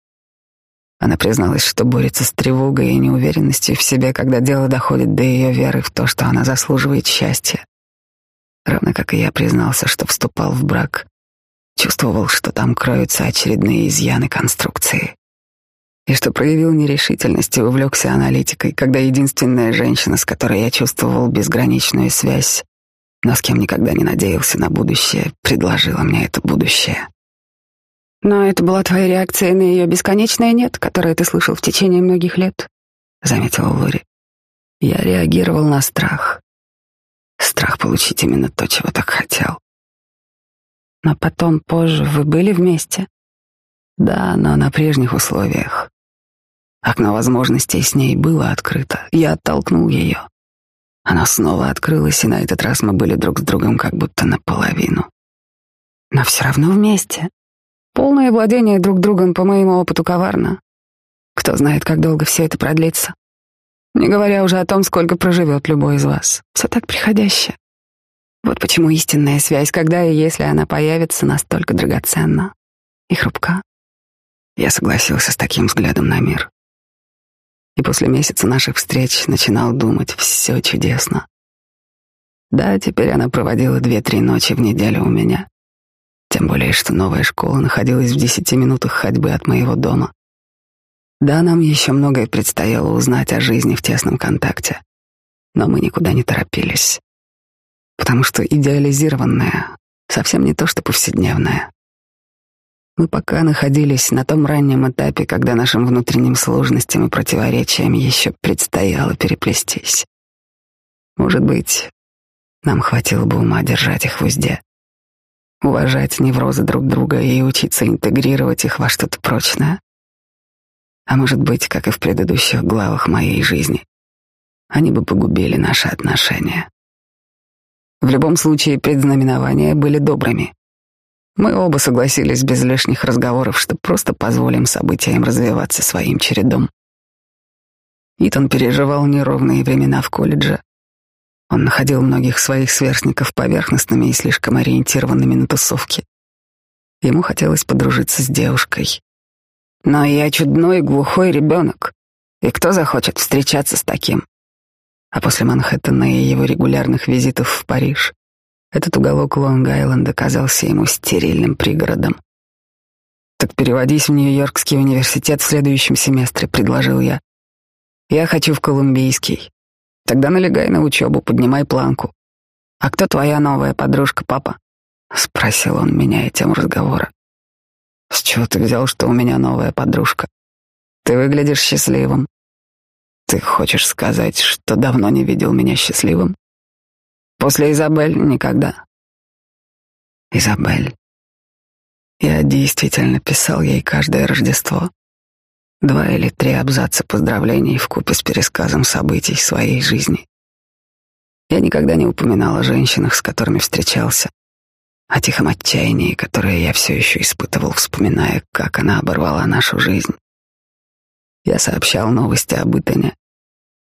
Она призналась, что борется с тревогой и неуверенностью в себе, когда дело доходит до ее веры в то, что она заслуживает счастья. Равно как и я признался, что вступал в брак, чувствовал, что там кроются очередные изъяны конструкции и что проявил нерешительность и увлекся аналитикой, когда единственная женщина, с которой я чувствовал безграничную связь, но с кем никогда не надеялся на будущее, предложила мне это будущее. Но это была твоя реакция на ее бесконечное «нет», которое ты слышал в течение многих лет, — заметила Лори. Я реагировал на страх. Страх получить именно то, чего так хотел. Но потом, позже, вы были вместе? Да, но на прежних условиях. Окно возможностей с ней было открыто. Я оттолкнул ее. Она снова открылась, и на этот раз мы были друг с другом как будто наполовину. Но все равно вместе. Полное владение друг другом по моему опыту коварно. Кто знает, как долго все это продлится. Не говоря уже о том, сколько проживет любой из вас. Все так приходящее. Вот почему истинная связь, когда и если она появится, настолько драгоценна и хрупка. Я согласился с таким взглядом на мир и после месяца наших встреч начинал думать, все чудесно. Да, теперь она проводила две-три ночи в неделю у меня. Тем более, что новая школа находилась в десяти минутах ходьбы от моего дома. Да, нам еще многое предстояло узнать о жизни в тесном контакте, но мы никуда не торопились, потому что идеализированное совсем не то, что повседневное. Мы пока находились на том раннем этапе, когда нашим внутренним сложностям и противоречиям еще предстояло переплестись. Может быть, нам хватило бы ума держать их в узде, уважать неврозы друг друга и учиться интегрировать их во что-то прочное. А может быть, как и в предыдущих главах моей жизни, они бы погубили наши отношения. В любом случае, предзнаменования были добрыми. Мы оба согласились без лишних разговоров, что просто позволим событиям развиваться своим чередом. Итан переживал неровные времена в колледже. Он находил многих своих сверстников поверхностными и слишком ориентированными на тусовки. Ему хотелось подружиться с девушкой, но я чудной глухой ребенок. И кто захочет встречаться с таким? А после Манхэттена и его регулярных визитов в Париж этот уголок Лонг-Айленда казался ему стерильным пригородом. «Так переводись в Нью-Йоркский университет в следующем семестре», — предложил я. «Я хочу в Колумбийский. Тогда налегай на учебу, поднимай планку. А кто твоя новая подружка, папа?» — спросил он, меняя тему разговора. С чего ты взял, что у меня новая подружка? Ты выглядишь счастливым. Ты хочешь сказать, что давно не видел меня счастливым? После Изабель никогда. Изабель. Я действительно писал ей каждое Рождество. Два или три абзаца поздравлений в купе с пересказом событий своей жизни. Я никогда не упоминал о женщинах, с которыми встречался, о тихом отчаянии, которое я все еще испытывал, вспоминая, как она оборвала нашу жизнь. Я сообщал новости об Итане,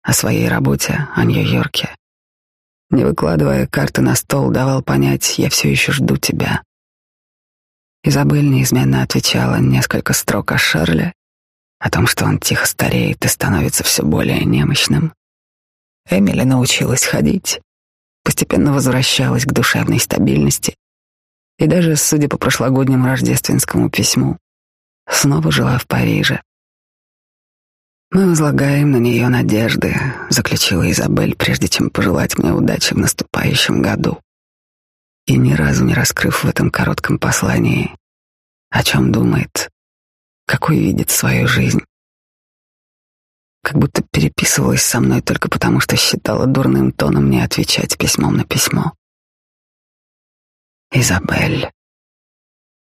о своей работе, о Нью-Йорке. Не выкладывая карты на стол, давал понять, я все еще жду тебя. Изабель неизменно отвечала несколько строк о Шарле, о том, что он тихо стареет и становится все более немощным. Эмили научилась ходить, постепенно возвращалась к душевной стабильности и даже, судя по прошлогоднему рождественскому письму, снова жила в Париже. «Мы возлагаем на нее надежды», — заключила Изабель, прежде чем пожелать мне удачи в наступающем году. И ни разу не раскрыв в этом коротком послании, о чем думает, какой видит свою жизнь. Как будто переписывалась со мной только потому, что считала дурным тоном не отвечать письмом на письмо. Изабель.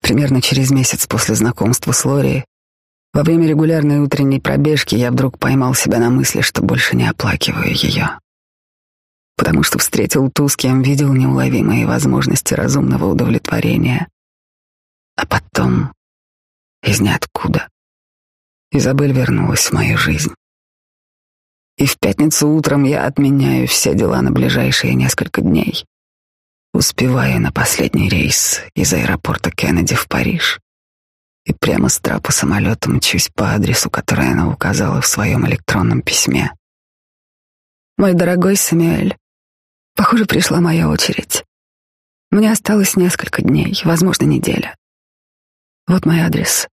Примерно через месяц после знакомства с Лори, во время регулярной утренней пробежки я вдруг поймал себя на мысли, что больше не оплакиваю ее. Потому что встретил ту, с кем видел неуловимые возможности разумного удовлетворения. А потом, из ниоткуда, Изабель вернулась в мою жизнь. И в пятницу утром я отменяю все дела на ближайшие несколько дней успевая на последний рейс из аэропорта Кеннеди в Париж и прямо с трапа самолета мчусь по адресу, который она указала в своем электронном письме. Мой дорогой Самюэль, похоже, пришла моя очередь. Мне осталось несколько дней, возможно, неделя. Вот мой адрес.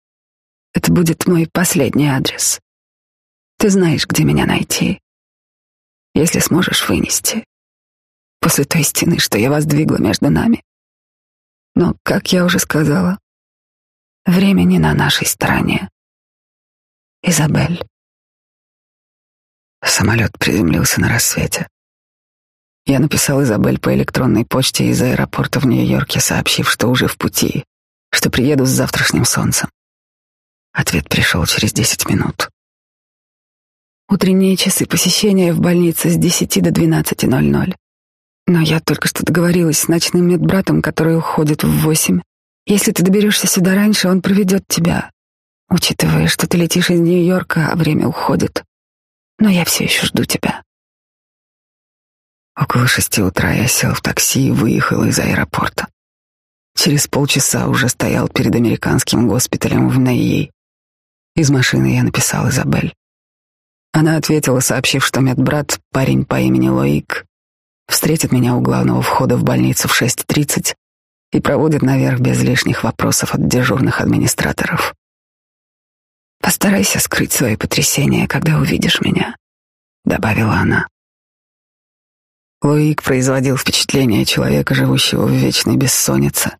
Это будет мой последний адрес. Ты знаешь, где меня найти. Если сможешь вынести, после той стены, что я воздвигла между нами. Но, как я уже сказала, время не на нашей стороне. Изабель. Самолет приземлился на рассвете. Я написал Изабель по электронной почте из аэропорта в Нью-Йорке, сообщив, что уже в пути, что приеду с завтрашним солнцем. Ответ пришел через десять минут. Утренние часы посещения в больнице с десяти до двенадцати ноль ноль. Но я только что договорилась с ночным медбратом, который уходит в восемь. Если ты доберешься сюда раньше, он проведет тебя, учитывая, что ты летишь из Нью-Йорка, а время уходит. Но я все еще жду тебя. Около шести утра я сел в такси и выехал из аэропорта. Через полчаса уже стоял перед американским госпиталем в Нейи. Из машины я написал Изабель. Она ответила, сообщив, что медбрат, парень по имени Лоик, встретит меня у главного входа в больницу в 6.30 и проводит наверх без лишних вопросов от дежурных администраторов. «Постарайся скрыть свои потрясения, когда увидишь меня», — добавила она. Луик производил впечатление человека, живущего в вечной бессоннице.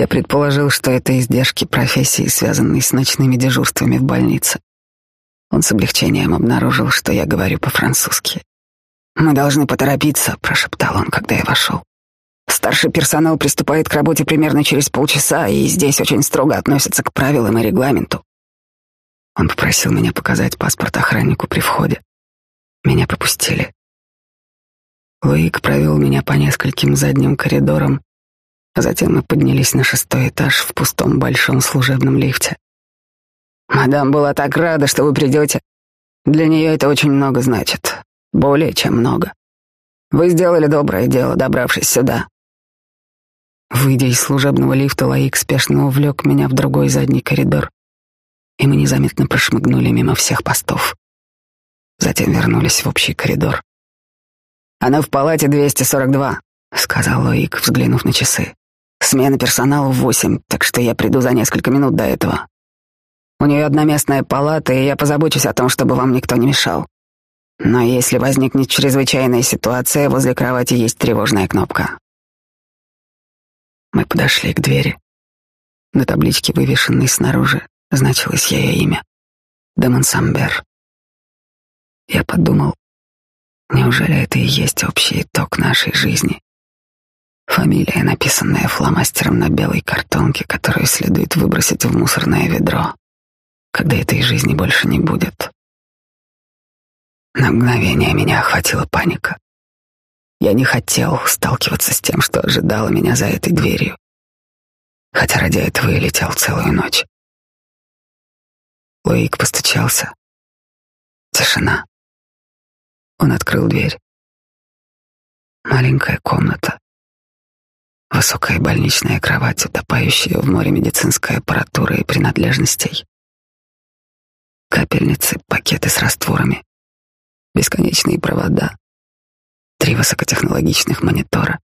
Я предположил, что это издержки профессии, связанные с ночными дежурствами в больнице. Он с облегчением обнаружил, что я говорю по-французски. «Мы должны поторопиться», — прошептал он, когда я вошел. «Старший персонал приступает к работе примерно через полчаса, и здесь очень строго относятся к правилам и регламенту». Он попросил меня показать паспорт охраннику при входе. Меня пропустили. Луик провел меня по нескольким задним коридорам, затем мы поднялись на шестой этаж в пустом большом служебном лифте. Мадам была так рада, что вы придете. Для нее это очень много значит. Более чем много. Вы сделали доброе дело, добравшись сюда. Выйдя из служебного лифта, Лаик спешно увлек меня в другой задний коридор, и мы незаметно прошмыгнули мимо всех постов. Затем вернулись в общий коридор. «Она в палате 242», — сказал Лоик, взглянув на часы. «Смена персонала в восемь, так что я приду за несколько минут до этого. У нее одноместная палата, и я позабочусь о том, чтобы вам никто не мешал. Но если возникнет чрезвычайная ситуация, возле кровати есть тревожная кнопка». Мы подошли к двери. На табличке, вывешенной снаружи, значилось ее имя — Демонсамбер. Я подумал, Неужели это и есть общий итог нашей жизни? Фамилия, написанная фломастером на белой картонке, которую следует выбросить в мусорное ведро, когда этой жизни больше не будет. На мгновение меня охватила паника. Я не хотел сталкиваться с тем, что ожидало меня за этой дверью, хотя ради этого и летел целую ночь. Луик постучался. Тишина. Он открыл дверь. Маленькая комната. Высокая больничная кровать, утопающая в море медицинской аппаратуры и принадлежностей. Капельницы, пакеты с растворами. Бесконечные провода. Три высокотехнологичных монитора.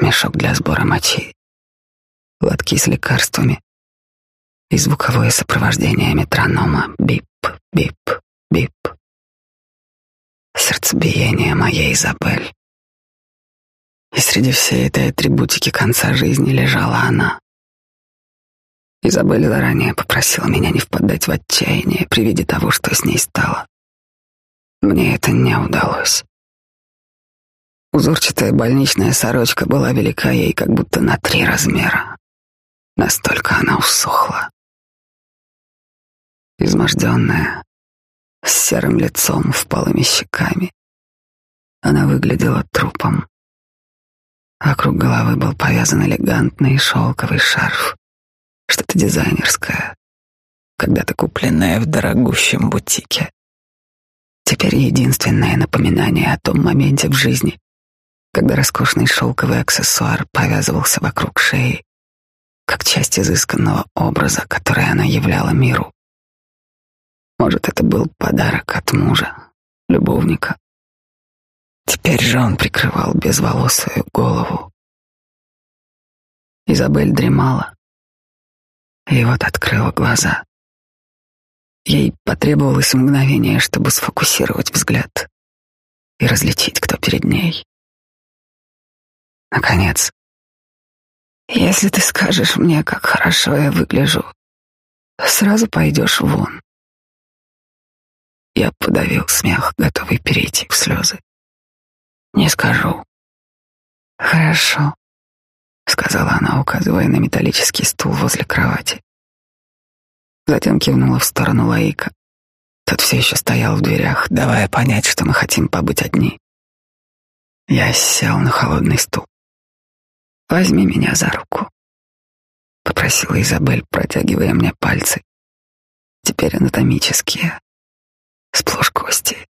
Мешок для сбора мочи. Лотки с лекарствами. И звуковое сопровождение метронома. Бип, бип, бип сердцебиение моей Изабель. И среди всей этой атрибутики конца жизни лежала она. Изабель заранее попросила меня не впадать в отчаяние при виде того, что с ней стало. Мне это не удалось. Узорчатая больничная сорочка была велика ей как будто на три размера. Настолько она усохла. Изможденная, с серым лицом, впалыми щеками. Она выглядела трупом. Вокруг головы был повязан элегантный шелковый шарф, что-то дизайнерское, когда-то купленное в дорогущем бутике. Теперь единственное напоминание о том моменте в жизни, когда роскошный шелковый аксессуар повязывался вокруг шеи, как часть изысканного образа, который она являла миру. Может, это был подарок от мужа, любовника. Теперь же он прикрывал безволосую голову. Изабель дремала. И вот открыла глаза. Ей потребовалось мгновение, чтобы сфокусировать взгляд и различить, кто перед ней. Наконец, если ты скажешь мне, как хорошо я выгляжу, сразу пойдешь вон. Я подавил смех, готовый перейти в слезы. Не скажу. Хорошо, сказала она, указывая на металлический стул возле кровати. Затем кивнула в сторону Лаика. Тот все еще стоял в дверях, давая понять, что мы хотим побыть одни. Я сел на холодный стул. Возьми меня за руку, попросила Изабель, протягивая мне пальцы. Теперь анатомические, сплошь кости.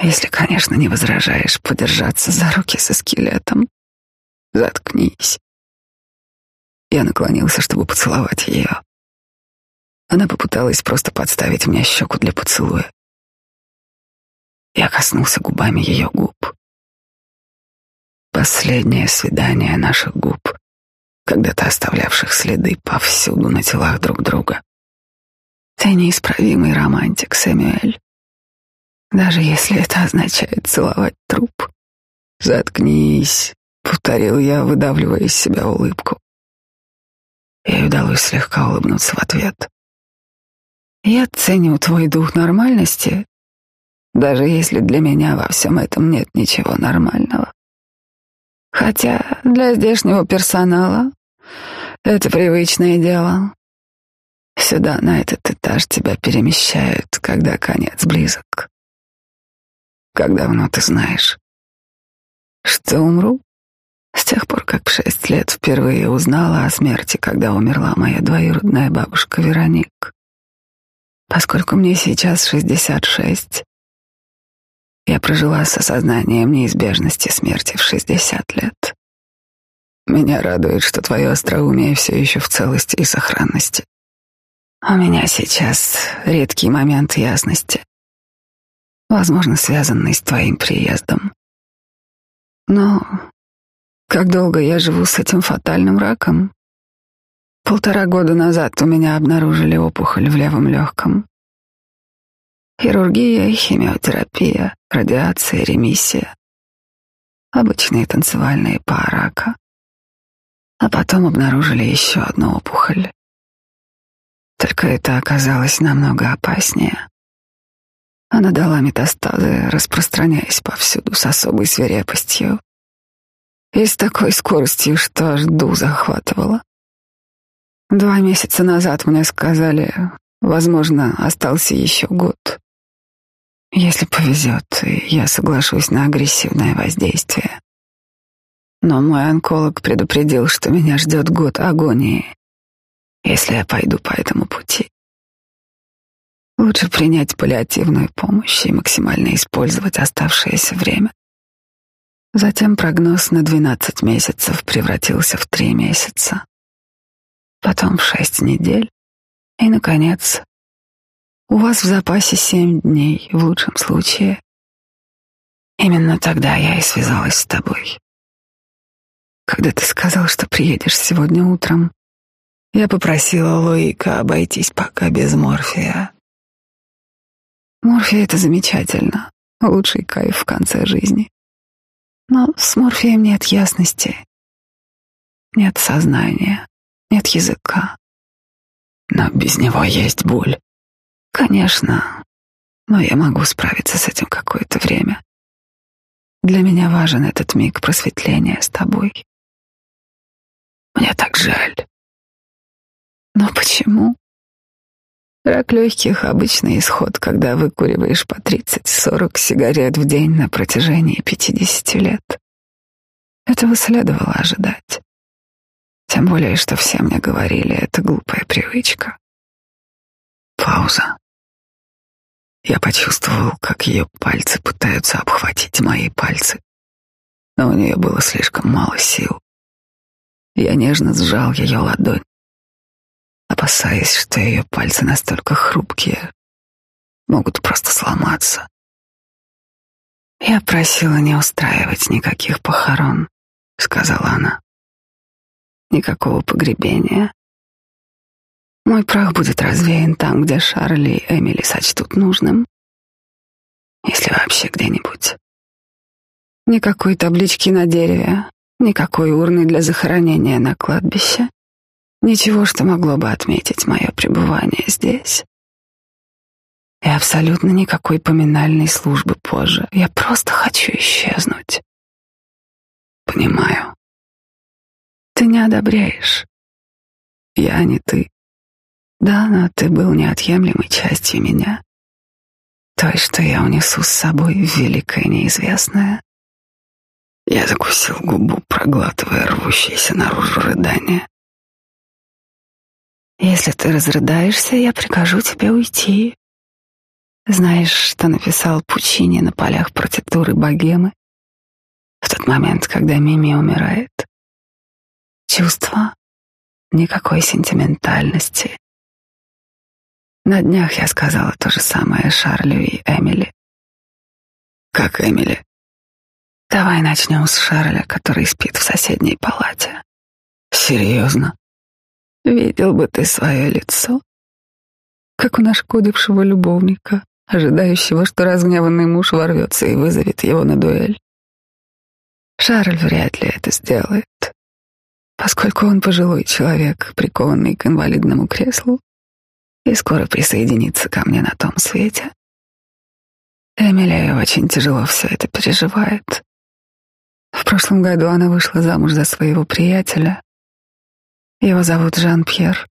Если, конечно, не возражаешь подержаться за руки со скелетом, заткнись. Я наклонился, чтобы поцеловать ее. Она попыталась просто подставить мне щеку для поцелуя. Я коснулся губами ее губ. Последнее свидание наших губ, когда-то оставлявших следы повсюду на телах друг друга. Ты неисправимый романтик, Сэмюэль. Даже если это означает целовать труп. Заткнись, повторил я, выдавливая из себя улыбку. Ей удалось слегка улыбнуться в ответ. Я ценю твой дух нормальности, даже если для меня во всем этом нет ничего нормального. Хотя для здешнего персонала это привычное дело. Сюда, на этот этаж, тебя перемещают, когда конец близок. Как давно ты знаешь? Что умру? С тех пор, как в шесть лет впервые узнала о смерти, когда умерла моя двоюродная бабушка Вероник. Поскольку мне сейчас шестьдесят шесть, я прожила с осознанием неизбежности смерти в шестьдесят лет. Меня радует, что твое остроумие все еще в целости и сохранности. У меня сейчас редкий момент ясности, возможно, связанный с твоим приездом. Но как долго я живу с этим фатальным раком? Полтора года назад у меня обнаружили опухоль в левом легком. Хирургия, химиотерапия, радиация, ремиссия. Обычные танцевальные па рака. А потом обнаружили еще одну опухоль. Только это оказалось намного опаснее. Она дала метастазы, распространяясь повсюду с особой свирепостью и с такой скоростью, что аж ду захватывала. Два месяца назад мне сказали, возможно, остался еще год. Если повезет, я соглашусь на агрессивное воздействие. Но мой онколог предупредил, что меня ждет год агонии, если я пойду по этому пути. Лучше принять паллиативную помощь и максимально использовать оставшееся время. Затем прогноз на 12 месяцев превратился в 3 месяца, потом в 6 недель и, наконец, у вас в запасе семь дней, в лучшем случае. Именно тогда я и связалась с тобой. Когда ты сказал, что приедешь сегодня утром, я попросила Луика обойтись пока без морфия. Морфия — это замечательно, лучший кайф в конце жизни. Но с морфием нет ясности, нет сознания, нет языка. Но без него есть боль. Конечно, но я могу справиться с этим какое-то время. Для меня важен этот миг просветления с тобой. Мне так жаль. Но почему? Рак легких — обычный исход, когда выкуриваешь по 30-40 сигарет в день на протяжении 50 лет. Этого следовало ожидать. Тем более, что все мне говорили, это глупая привычка. Пауза. Я почувствовал, как ее пальцы пытаются обхватить мои пальцы, но у нее было слишком мало сил. Я нежно сжал ее ладонь, опасаясь, что ее пальцы настолько хрупкие, могут просто сломаться. «Я просила не устраивать никаких похорон», — сказала она. «Никакого погребения, мой прах будет развеян там, где Шарли и Эмили сочтут нужным. Если вообще где-нибудь. Никакой таблички на дереве, никакой урны для захоронения на кладбище. Ничего, что могло бы отметить мое пребывание здесь. И абсолютно никакой поминальной службы позже. Я просто хочу исчезнуть. Понимаю. Ты не одобряешь. Я не ты. Да, но ты был неотъемлемой частью меня. Той, что я унесу с собой в великое неизвестное. Я закусил губу, проглатывая рвущееся наружу рыдание. Если ты разрыдаешься, я прикажу тебе уйти. Знаешь, что написал Пучини на полях партитуры богемы в тот момент, когда Мими умирает? Чувство, никакой сентиментальности, на днях я сказала то же самое Шарлю и Эмили. Как Эмили? Давай начнем с Шарля, который спит в соседней палате. Серьезно? Видел бы ты свое лицо, как у нашкодившего любовника, ожидающего, что разгневанный муж ворвется и вызовет его на дуэль. Шарль вряд ли это сделает, поскольку он пожилой человек, прикованный к инвалидному креслу, и скоро присоединится ко мне на том свете. Эмилия очень тяжело все это переживает. В прошлом году она вышла замуж за своего приятеля. Его зовут Жан-Пьер.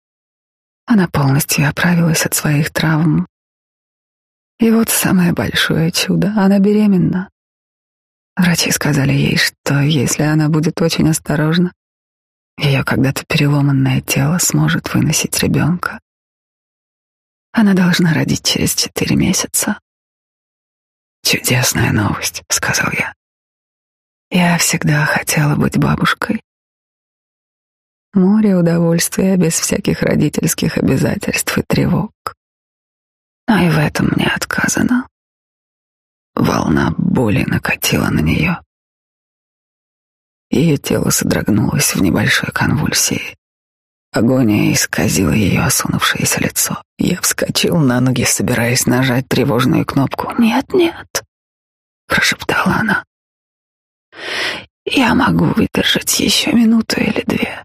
Она полностью оправилась от своих травм. И вот самое большое чудо — она беременна. Врачи сказали ей, что если она будет очень осторожна, ее когда-то переломанное тело сможет выносить ребенка. Она должна родить через четыре месяца. «Чудесная новость», — сказал я. Я всегда хотела быть бабушкой. Море удовольствия без всяких родительских обязательств и тревог. Но и в этом мне отказано. Волна боли накатила на нее. Ее тело содрогнулось в небольшой конвульсии. Агония исказила ее осунувшееся лицо. Я вскочил на ноги, собираясь нажать тревожную кнопку. «Нет, нет», — прошептала она. «Я могу выдержать еще минуту или две».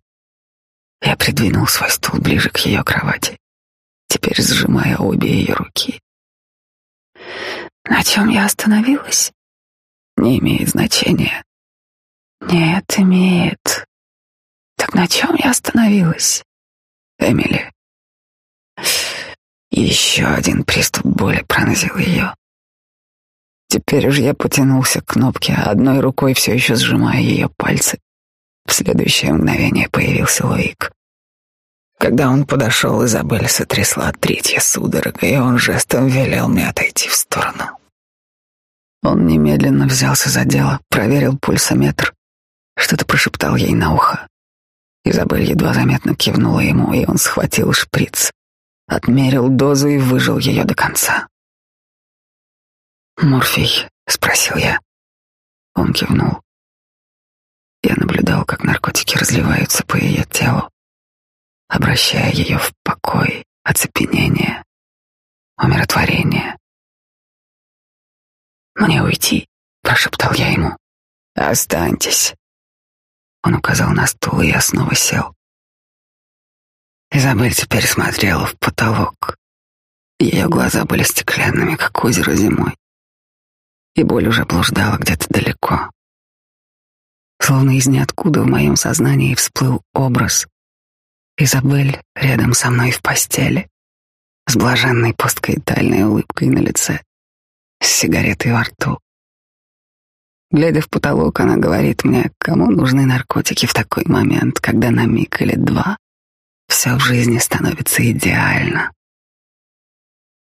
Я придвинул свой стул ближе к ее кровати, теперь сжимая обе ее руки. На чем я остановилась? Не имеет значения. Нет, имеет. Так на чем я остановилась? Эмили. Еще один приступ боли пронзил ее. Теперь уж я потянулся к кнопке, одной рукой все еще сжимая ее пальцы. В следующее мгновение появился Лоик. Когда он подошел, Изабель сотрясла третья судорога, и он жестом велел мне отойти в сторону. Он немедленно взялся за дело, проверил пульсометр, что-то прошептал ей на ухо. Изабель едва заметно кивнула ему, и он схватил шприц, отмерил дозу и выжил ее до конца. «Морфий?» — спросил я. Он кивнул. Я наблюдал, как наркотики разливаются по ее телу, обращая ее в покой, оцепенение, умиротворение. «Мне уйти», — прошептал я ему. «Останьтесь». Он указал на стул, и я снова сел. Изабель теперь смотрела в потолок. Ее глаза были стеклянными, как озеро зимой и боль уже блуждала где-то далеко. Словно из ниоткуда в моем сознании всплыл образ. Изабель рядом со мной в постели, с блаженной посткаитальной улыбкой на лице, с сигаретой во рту. Глядя в потолок, она говорит мне, кому нужны наркотики в такой момент, когда на миг или два все в жизни становится идеально.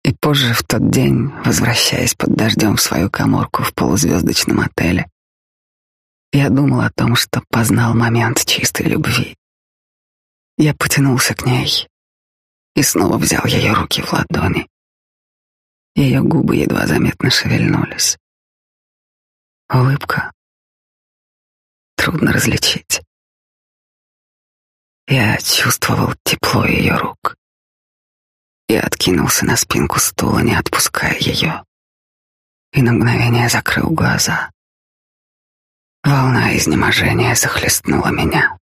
И позже в тот день, возвращаясь под дождем в свою коморку в полузвездочном отеле, я думал о том, что познал момент чистой любви. Я потянулся к ней и снова взял ее руки в ладони. Ее губы едва заметно шевельнулись. Улыбка. Трудно различить. Я чувствовал тепло ее рук. Я откинулся на спинку стула, не отпуская ее, и на мгновение закрыл глаза. Волна изнеможения захлестнула меня.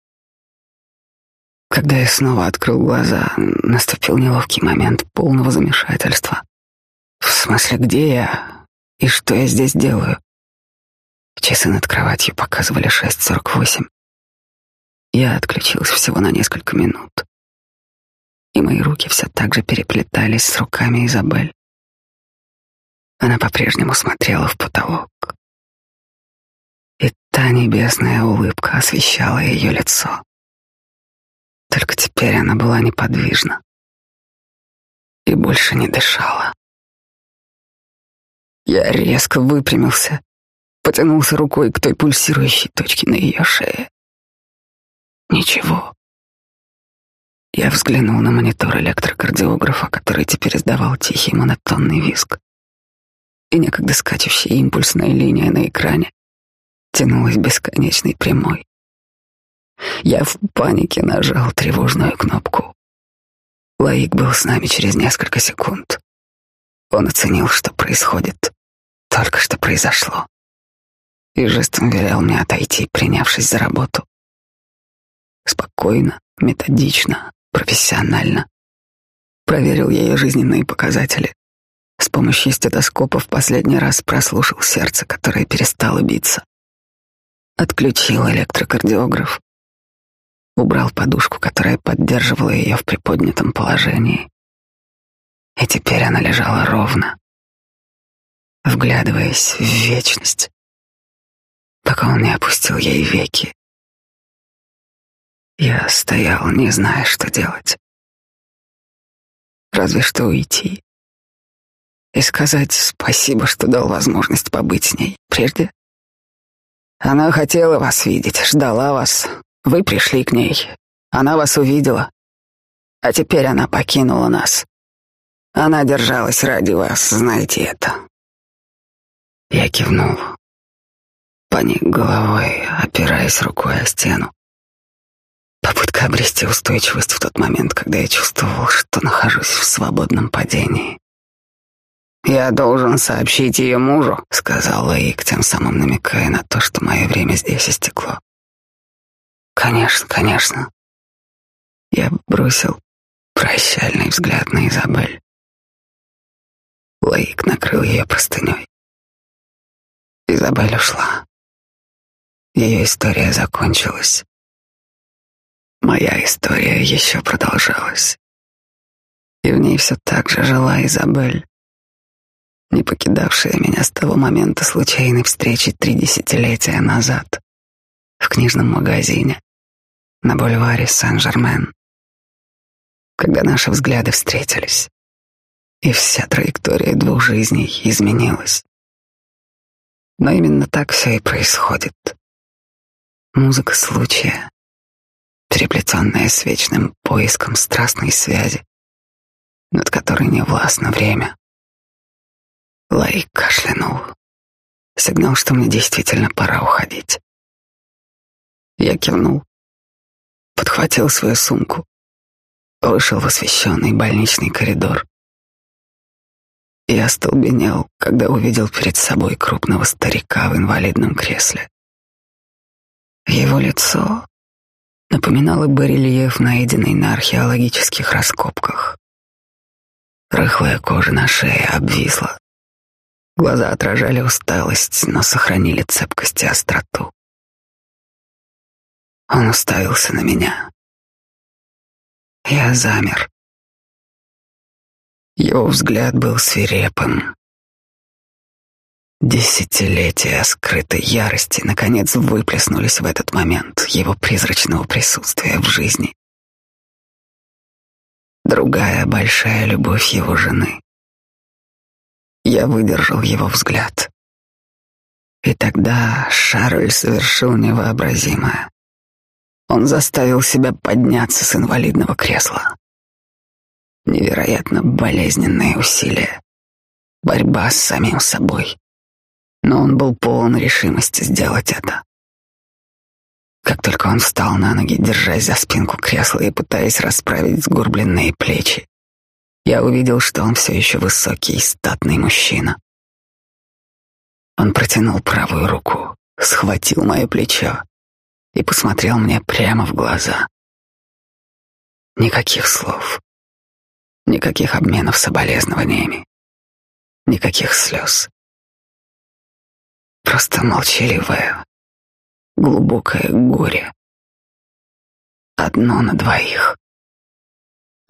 Когда я снова открыл глаза, наступил неловкий момент полного замешательства. В смысле, где я и что я здесь делаю? Часы над кроватью показывали 6.48. Я отключился всего на несколько минут и мои руки все так же переплетались с руками Изабель. Она по-прежнему смотрела в потолок. Та небесная улыбка освещала ее лицо. Только теперь она была неподвижна и больше не дышала. Я резко выпрямился, потянулся рукой к той пульсирующей точке на ее шее. Ничего. Я взглянул на монитор электрокардиографа, который теперь издавал тихий монотонный визг. И некогда скачущая импульсная линия на экране тянулась бесконечной прямой. Я в панике нажал тревожную кнопку. Лаик был с нами через несколько секунд. Он оценил, что происходит, только что произошло, и жестом велел мне отойти, принявшись за работу. Спокойно, методично, профессионально. Проверил ее жизненные показатели. С помощью стетоскопа в последний раз прослушал сердце, которое перестало биться. Отключил электрокардиограф. Убрал подушку, которая поддерживала ее в приподнятом положении. И теперь она лежала ровно, вглядываясь в вечность, пока он не опустил ей веки. Я стоял, не зная, что делать. Разве что уйти и сказать спасибо, что дал возможность побыть с ней прежде. Она хотела вас видеть, ждала вас. Вы пришли к ней. Она вас увидела. А теперь она покинула нас. Она держалась ради вас, знаете это. Я кивнул, поник головой, опираясь рукой о стену. Попытка обрести устойчивость в тот момент, когда я чувствовал, что нахожусь в свободном падении. «Я должен сообщить ее мужу», — сказал Лаик, тем самым намекая на то, что мое время здесь истекло. «Конечно, конечно». Я бросил прощальный взгляд на Изабель. Лаик накрыл ее простыней. Изабель ушла. Ее история закончилась. Моя история еще продолжалась. И в ней все так же жила Изабель, не покидавшая меня с того момента случайной встречи три десятилетия назад в книжном магазине на бульваре Сен-Жермен, когда наши взгляды встретились, и вся траектория двух жизней изменилась. Но именно так все и происходит. Музыка случая, переплетенная с вечным поиском страстной связи, над которой не властно время. Лайк кашлянул. Сигнал, что мне действительно пора уходить. Я кивнул, подхватил свою сумку, вышел в освещенный больничный коридор. Я остолбенел, когда увидел перед собой крупного старика в инвалидном кресле. Его лицо напоминало барельеф, найденный на археологических раскопках. Рыхлая кожа на шее обвисла. Глаза отражали усталость, но сохранили цепкость и остроту. Он уставился на меня. Я замер. Его взгляд был свирепым. Десятилетия скрытой ярости наконец выплеснулись в этот момент его призрачного присутствия в жизни. Другая большая любовь его жены. Я выдержал его взгляд. И тогда Шарль совершил невообразимое. Он заставил себя подняться с инвалидного кресла. Невероятно болезненные усилия. Борьба с самим собой но он был полон решимости сделать это. Как только он встал на ноги, держась за спинку кресла и пытаясь расправить сгорбленные плечи, я увидел, что он все еще высокий и статный мужчина. Он протянул правую руку, схватил мое плечо и посмотрел мне прямо в глаза. Никаких слов, никаких обменов соболезнованиями, никаких слез. Просто молчаливое, глубокое горе. Одно на двоих.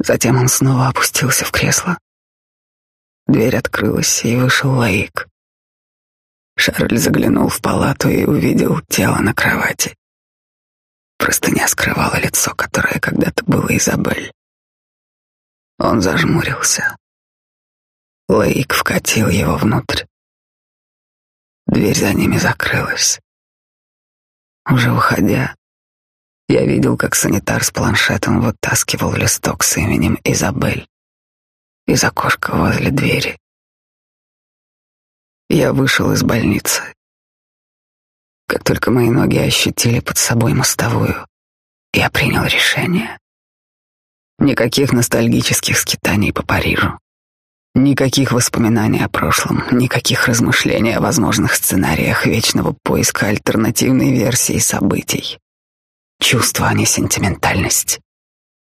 Затем он снова опустился в кресло. Дверь открылась, и вышел Лаик. Шарль заглянул в палату и увидел тело на кровати. Простыня скрывала лицо, которое когда-то было Изабель. Он зажмурился. Лаик вкатил его внутрь. Дверь за ними закрылась. Уже уходя, я видел, как санитар с планшетом вытаскивал листок с именем Изабель из окошка возле двери. Я вышел из больницы. Как только мои ноги ощутили под собой мостовую, я принял решение. Никаких ностальгических скитаний по Парижу. Никаких воспоминаний о прошлом, никаких размышлений о возможных сценариях вечного поиска альтернативной версии событий. Чувство, а не сентиментальность.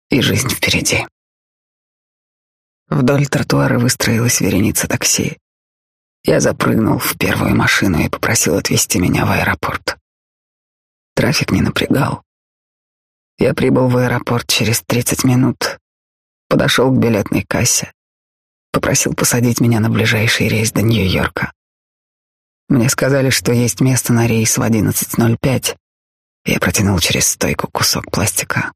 И жизнь впереди. Вдоль тротуара выстроилась вереница такси. Я запрыгнул в первую машину и попросил отвезти меня в аэропорт. Трафик не напрягал. Я прибыл в аэропорт через 30 минут, подошел к билетной кассе, попросил посадить меня на ближайший рейс до Нью-Йорка. Мне сказали, что есть место на рейс в 11.05. Я протянул через стойку кусок пластика.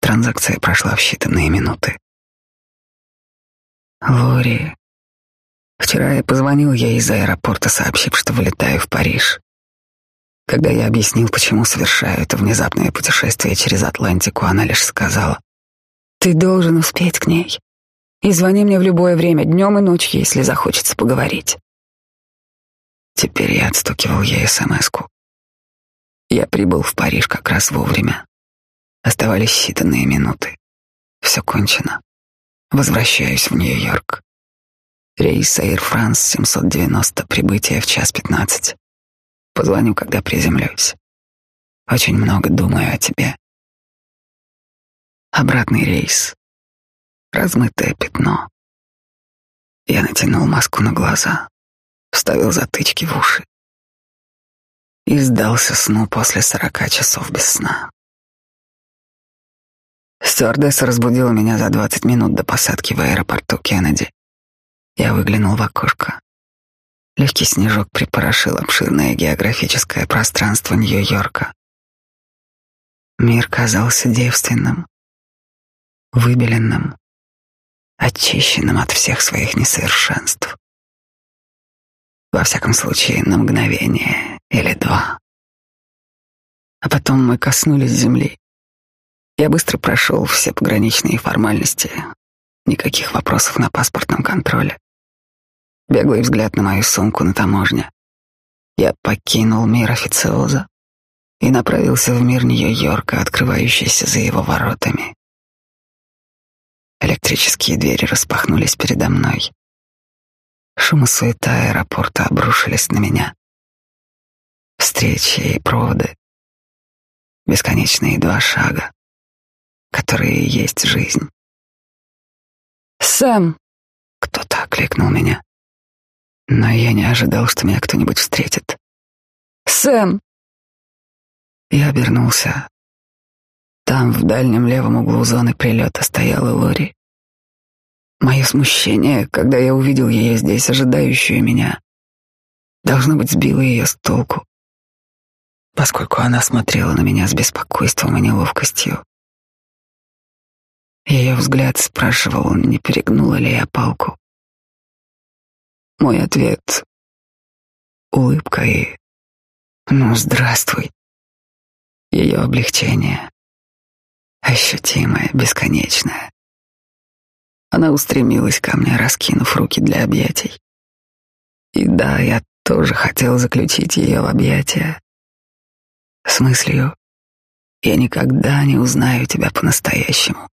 Транзакция прошла в считанные минуты. Лори. Вчера я позвонил ей из аэропорта, сообщив, что вылетаю в Париж. Когда я объяснил, почему совершаю это внезапное путешествие через Атлантику, она лишь сказала, «Ты должен успеть к ней. И звони мне в любое время, днем и ночью, если захочется поговорить». Теперь я отстукивал ей смс-ку. Я прибыл в Париж как раз вовремя. Оставались считанные минуты. Все кончено. Возвращаюсь в Нью-Йорк. Рейс Air France 790, прибытие в час пятнадцать. Позвоню, когда приземлюсь. Очень много думаю о тебе. Обратный рейс. Размытое пятно. Я натянул маску на глаза, вставил затычки в уши и сдался сну после сорока часов без сна. Стюардесса разбудила меня за двадцать минут до посадки в аэропорту Кеннеди. Я выглянул в окошко. Легкий снежок припорошил обширное географическое пространство Нью-Йорка. Мир казался девственным, выбеленным, очищенным от всех своих несовершенств. Во всяком случае, на мгновение или два. А потом мы коснулись земли. Я быстро прошел все пограничные формальности, никаких вопросов на паспортном контроле. Беглый взгляд на мою сумку на таможне. Я покинул мир официоза и направился в мир Нью-Йорка, открывающийся за его воротами. Электрические двери распахнулись передо мной. Шум и суета аэропорта обрушились на меня. Встречи и проводы. Бесконечные два шага, которые есть жизнь. «Сэм!» — кто-то окликнул меня но я не ожидал, что меня кто-нибудь встретит. «Сэм!» Я обернулся. Там, в дальнем левом углу зоны прилета, стояла Лори. Мое смущение, когда я увидел ее здесь, ожидающую меня, должно быть, сбило ее с толку, поскольку она смотрела на меня с беспокойством и неловкостью. Ее взгляд спрашивал, не перегнула ли я палку. Мой ответ — улыбка и «Ну, здравствуй». Ее облегчение, ощутимое, бесконечное. Она устремилась ко мне, раскинув руки для объятий. И да, я тоже хотел заключить ее в объятия. С мыслью, я никогда не узнаю тебя по-настоящему.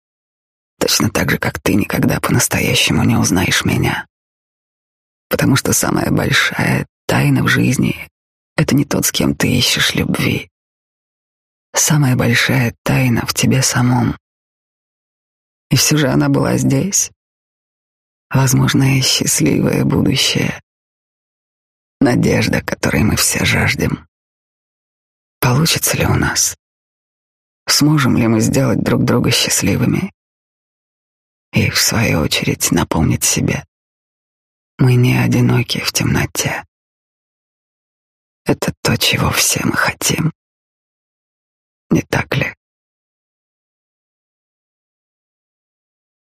Точно так же, как ты никогда по-настоящему не узнаешь меня потому что самая большая тайна в жизни — это не тот, с кем ты ищешь любви. Самая большая тайна в тебе самом. И все же она была здесь. Возможное счастливое будущее. Надежда, которой мы все жаждем. Получится ли у нас? Сможем ли мы сделать друг друга счастливыми? И, в свою очередь, напомнить себе, мы не одиноки в темноте. Это то, чего все мы хотим. Не так ли?